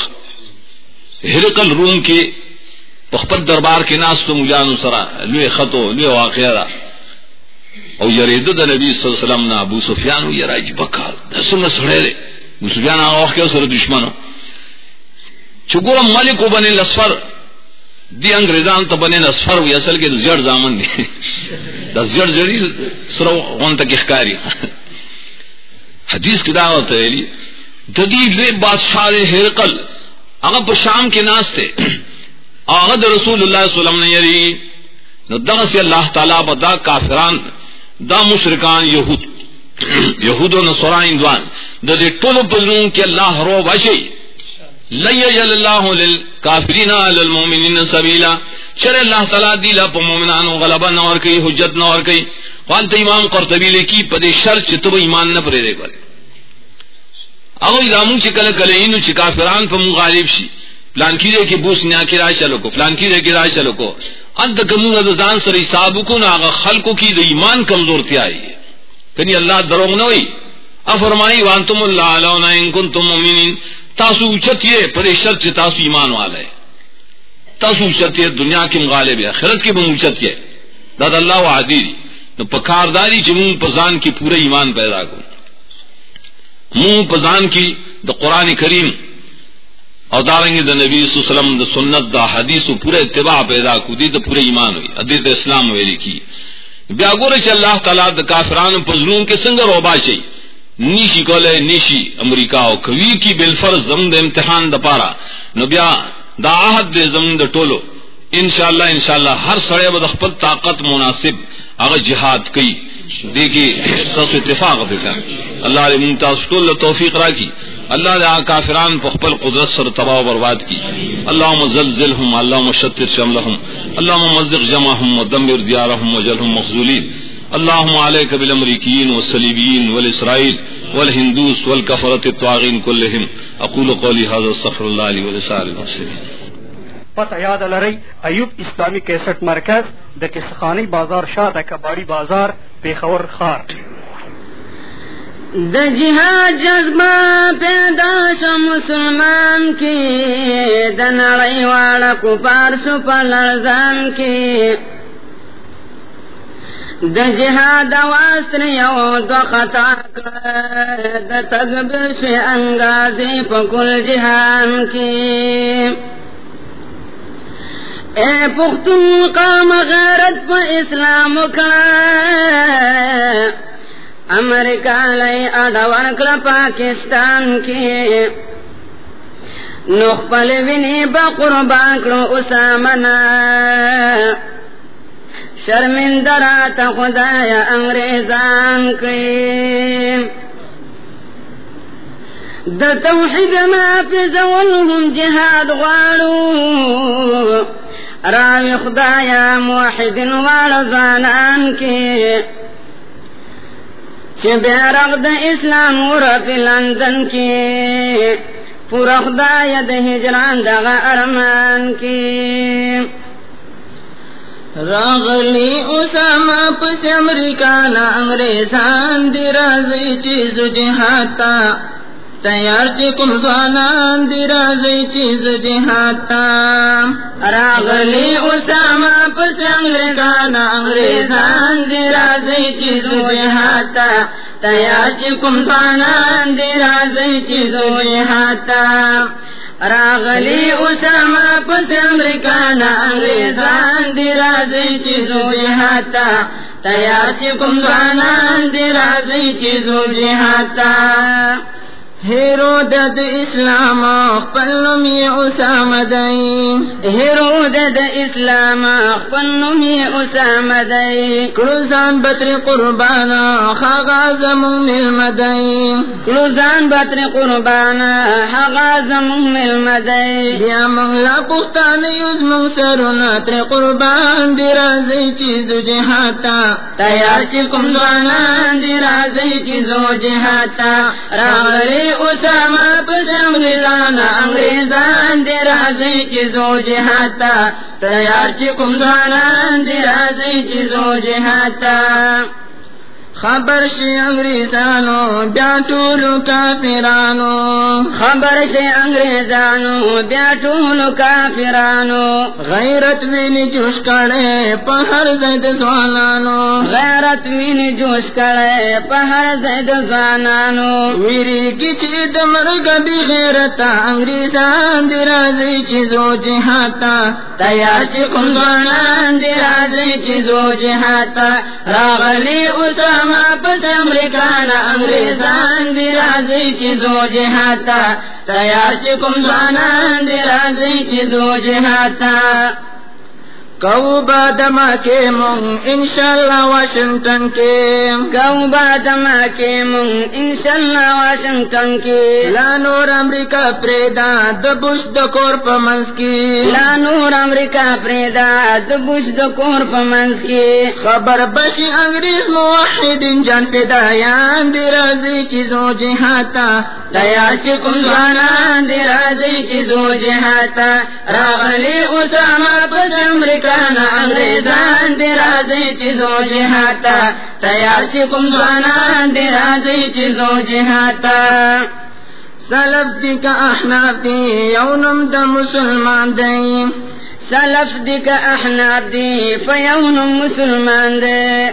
هرقل روم کې په خپل دربار کې ناس ته مولانو سره لوی خطو لوی واقعا او یریدو د نبی صلی الله علیه وسلم نه ابو سفیان یرا یراج بکار د څنګه سره دی ابو سفیان هغه وخت سره دشمنو. چګور ملک وبنه لسفر دی انگریزان تو بنے نسفر ہوئی اصل کے زیڑ زامن دی [LAUGHS] دا زیڑ زیڑی سرو غون تک اخکاری [LAUGHS] حدیث کی دعوت ہے ددی لے بادشاہ ہرقل، اگر پر شام کے ناس تھے، آغد رسول اللہ صلی اللہ علیہ وسلم نے یری، نو دغه سی الله تعالی بدا کافران، دا مشرکان یہود یہود و نصران دوان د دې ټولو په زړونو کې رو بشي لیجل اللہ للکافرین علی سبیلا. چر اللہ تعالی دی لا مومنان غلبہ نور کی حجت نور کی قالت امام قرطبی لکی پدے شر چ تو ایمان نہ پرے دے کرے او ایرامو چ کل کل اینو چ کافران په مغالب شي پلان کیږي کہ بوس نیا کی رائے چلو کو پلان کیږي کہ رائے چلو کو۔ انت کمو د ځان سره حساب کو نہ آگا خلقو کی د ایمان کمزور کمزورتی آئی۔ ہے کنی اللہ دروغ نہ ہوئی۔ افرمائی، وانتم اللہ علیہ ان کنتم مؤمنین تاسو اوچت یہ پر شرط تاسو ایمان والا ہے تاسو اوچت یہ، دنیا کی مغالب ہے خرط کی بھی اوچت یہ۔ داد اللہ و عادی تو پکارداری چ منہ پزان کی پورے ایمان پیدا کرو منہ پزان کی دا قرآن کریم اور دارنگی دا نبی صلی اللہ علیہ وسلم دا سنت دا حدیث پورے اتباع پیدا کو، دی دا پورے ایمان ہوئی ادیت اسلام ویلی کی بیا گورے چا اللہ تعالیٰ دا کافران پزلون کے سنگر روبا چاہی نیشی کولے، نیشی امریکہ او کوی کی بالفرض زمن دا امتحان دا پارا. نو بیا دا آہد دے زمن دا ٹولو. انشاءاللہ انشاءاللہ، ہر سڑے با خپل طاقت مناسب اگر جہاد کی دیکھی سب اتفاق دیکھا اللہ علیہ ممتاز ٹول توفیق را کی. اللہ نے کافران پخپل قدرت سر تباہ و برباد کی. اللہ مزلزلہم اللہ مشتر شملہم. اللہ مزق جمع ہم و دم ممزق جمعہم ودمر دیارہم وجلہم مخزولین اللهم عليك بالامريكيين والصليبيين والاسرائيل والهندوس والكفرة الطاغين كلهم اقول قولي هذا استغفر الله لي ولسائر المسلمين پتہ یاد لرئی ایوب اسلامی کیسٹ مرکز، د کسخانی بازار، شاہ د کباڑی بازار پیخور خار د جہاد جذبہ پیدا شو مسلمان کی د نړۍ واړه کو پارسو په لرزان کی د جهاد واسر یو دو خطا کر د تکبر شي انګازې په کل جهان کې. اے پختون قام غیرت پا اسلام کڑا۔ امریکہ لئی اڈوان کلا پاکستان کی۔ نخ پل وینی با قربان کرو اسامنا شرمندرات خدایا انگریزان کی۔ د توحید ما پی زولهم جهاد غالو راوی خدایا موحد والزانان کی۔ بیرغ دا اسلام رفی لندن کی۔ پورا خدایا دا ہجران دا ارمان کی۔ راغلی اسامہ پس امریکانا انگریزان دی رازی چیز جہاتا تیار چی کم زوانان دی رازی چیز جہاتا راغلی اسامہ پس انگریزان انگریزان دی رازی چیز جہاتا تیار چی کم زوانان دی رازی چیز جہاتا راغلی اسامہ پس امریکان انگریزان دی رازی چیزو جہاتا تیار چی کم زوانان دی رازی چیزو جہاتا ہیرو دد اسلام پنمی اسام دئی ہیرو دد اسلام پنمی اسام دئی کلوزان بطر قربانا خاغا زمون مل مدئی کلوزان بطر قربانا خاغا زمون مل مدئی یا منگلا پختان یوز منگ منسرنا تر قربان دی رازی چیزو جہاتا۔ تیار چکم دوانان دی رازی چیزو جہاتا۔ راغری اسامہ پسم انگریزان انگریزان دی رازی چیزو جہاتا تیار چی کمزوانان دی رازی چیزو جہاتا خبر سے انگریزانو بیا ٹولو کافرانو. خبر سے انگریزانو بیا ٹولو کافرانو. غیرت وین جوش کڑے پہر زید زوانانو غیرت وین جوش کڑے پہر زید زوانانو ویری کی چید مرگ بھی غیرتا انگریزان دی رازی چیزو جہاتا. تیار چی کندوانان دی رازی چیزو جہاتا. راغلی اسامہ پس امریکان انگریزان دی رازی چیزو جہاتا تیار چکم زوانان دی رازی چیزو جہاتا۔ کو بادما کے مونگ انشاءاللہ واشنگٹن کے۔ کو بادما کے مونگ انشاءاللہ واشنگٹن کے۔ لانور امریکہ پریدا دبش دکور پمنس کی لانور امریکہ پریدا دبش دکور پمنس کی خبر بشی انگریز موحد جان پیدا یان دی رازی چیزوں جہاتا دیا چکم زوانان دی رازی چیزوں جہاتا راغلی اسامہ پس امریکہ انگریزان دی رازی چیزو جہاتا تیار چکم دوانان دی رازی چیزو جہاتا سلف دی کا احناف دی یونم دا مسلمان دی۔ سلف دی کا احناف دی فیونم مسلمان دی۔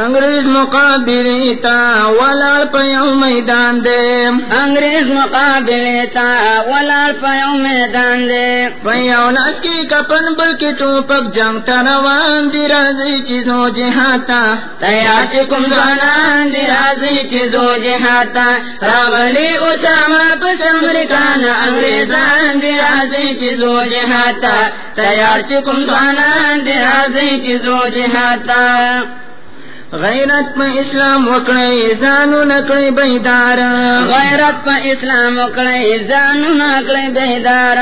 انگریز مقابلے تا ولال پیو میدان دے. انگریز مقابلے تا ولال پیو میدان دے. پیو لاس کی کپن بل کی ٹوپک جنگ تروان دی رازی چیزوں جہاتا تیار چکم زوانان دی رازی چیزوں جہاتا راغلی اسامہ پس امریکان انگریزان دی رازی چیزوں جہاتا تیار چکم زوانان دی رازی چیزوں جہاتا غیرت میں اسلام وکڑے زانو نکڑے بیدار۔ غیرت میں اسلام وکڑے زانو نکڑے بیدار۔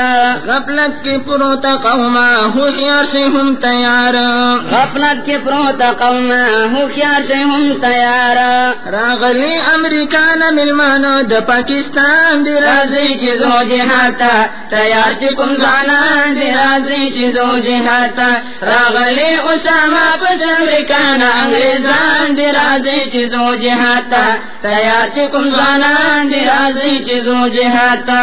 غفلت کی پروتا قوما ہوشیار سے ہم تیار۔ غفلت کی پروتا قوما ہوشیار سے ہم تیار۔ راغلی امریکہ نہ ملمان د پاکستان دی رازی چیزو جہاتا تیار چکم زانا دی رازی چیزو جہاتا راغلی اسامہ پس امریکہ نہ انگریزان زانان دی رازی چیزوں جہاتا تیار چکم زانان دی رازی چیزوں جہاتا۔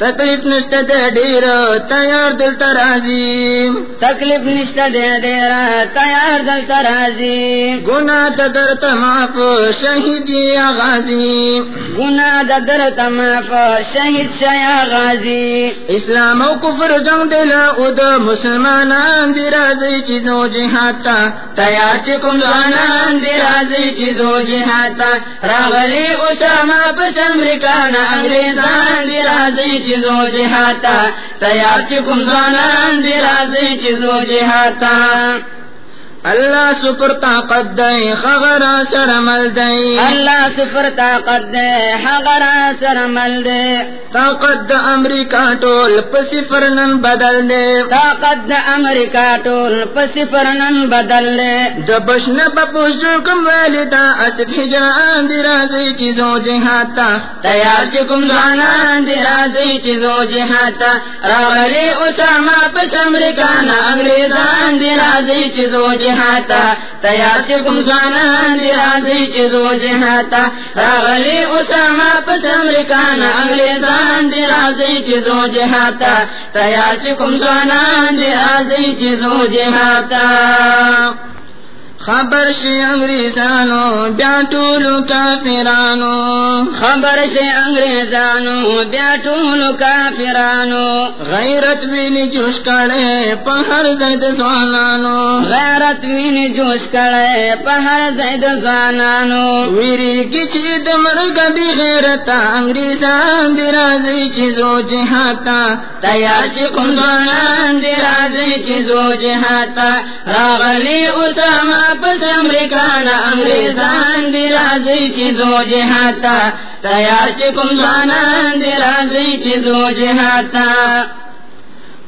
تکلیف نشتا دے دیر تیار دل ترازی تکلیف نشتا دے دیر تیار دل ترازی گنا در تماف شہید یا غازی۔ گنا در تماف شہید شیا غازی۔ اسلام و کفر جنگ دل اد مسلمان دی رازی چیزوں جہاتا تیار چکم زانان دی رازی چیزوں جہاتا راغلی اسامہ پس امریکان انگریزان دی رازی چیزو جہاتا تیار چکم زوانان دی رازی چیزو جہاتا۔ اللہ سپر طاقت دے خبر سر مل دے۔ اللہ سپر طاقت دے خبر سر مل دے۔ طاقت دا امریکہ ٹول پسفر نن بدل دے۔ طاقت دا امریکہ ٹول پسفر نن بدل دے۔ دبش نہ بپوش جو کم والدہ اسف ہجران دی رازی چیزوں جہاتا۔ تیار چکم زانان دی رازی چیزوں جہاتا۔ راغلی اسامہ پس امریکہ نا انگریزان دی رازی چیزوں جہاتا۔ جہاتا، تیار سے زانان دی جی رازی چیزو جہاتا۔ راغلی اسامہ پس امریکان انگریزان دی جی رازی چیزو جہاتا۔ تیار سے زانان دی جی رازی چیزو جہاتا۔ خبر سے انگریزانو بیا ٹولو کافرانو. خبر سے انگریزانو بیا ٹولو کافرانو. غیرت وینی جوش کڑے پہر زید زوانانو غیرت وینی جوش کڑے پہر زید زوانانو ویری کی چید مرگ بھی غیرتا انگریزان دی رازی چیزو جہاتا. تیار چکم زوانان دی رازی چیزو جہاتا. راغلی اسامہ پس امریکان انگریزان دی رازی چیزو جہاتا تیار چکم زانان دی رازی چیزو جہاتا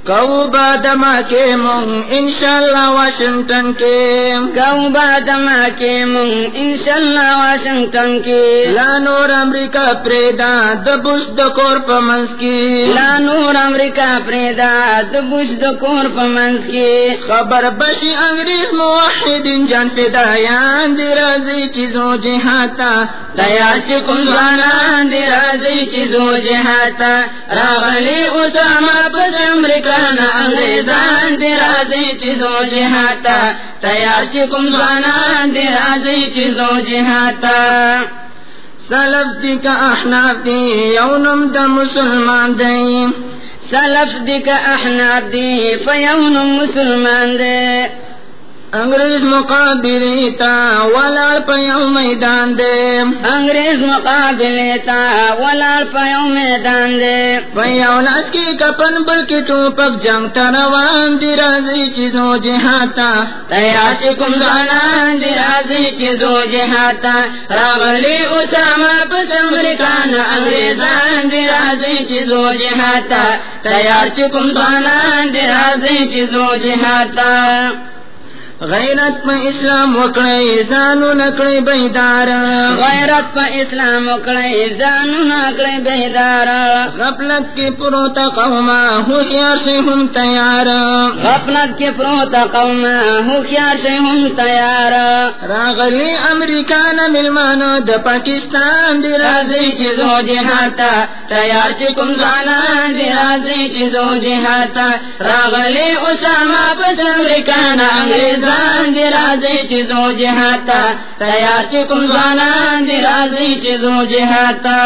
کو بادما کے مونگ، انشاءاللہ واشنگٹن کے۔ کو بادما کے مونگ، انشاءاللہ واشنگٹن کے۔ لانور امریکہ پریدا دبوش دکور پمنس کی لانور امریکہ پریدا دبوش دکور پمنس کی خبر بشی انگریز موحد جان فدایان دی رازی چیزوں جہاتا۔ تیار چکم زانان دی رازی چیزوں جہاتا۔ راغلی اسامہ پس امریکہ انگریزان دی رازی چیزوں جہاتا۔ تیار چکم زانان دی رازی چیزوں جہاتا۔ سلف دی کا احناف دی، یونم دا مسلمان دی سلف دی کا احناف دی، فیونم مسلمان دی انگریز مقابلے تا ولال پیو میدان دے. انگریز مقابلے تا ولال پیو میدان دے. پیو لاس کی کپن بل کی ٹوپک جنگ تروان دی رازی چیزوں جہاتا. تیار چکم زانان دی رازی چیزوں جہاتا. راغلی اسامہ پس امریکان انگریزان دی رازی چیزوں جہاتا. تیار چکم زانان دی رازی چیزوں جہاتا. غیرت پہ اسلام وکڑے زانو نکڑے بیدار۔ غیرت پہ اسلام وکڑے زانو نکڑے بیدار۔ غفلت کے پروتا قوما ہوشیار سے ہم تیار۔ غفلت کے پروتا قوما ہوشیار سے ہم تیار۔ راغلی امریکہ نہ ملمان د پاکستان دی رازی چیزو جہاتا تیار چکم زانا دی رازی چیزو جہاتا۔ راغلی اسامہ پس امریکہ نہ انگریز زان دی رازی چیزو جہاتا تیار چکم زانان دی رازی چیزو جہاتا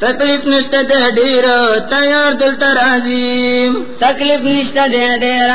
تکلیف نشتے دے ڈیر تیار دلتا ترازیم تکلیف نشتے دے ڈیر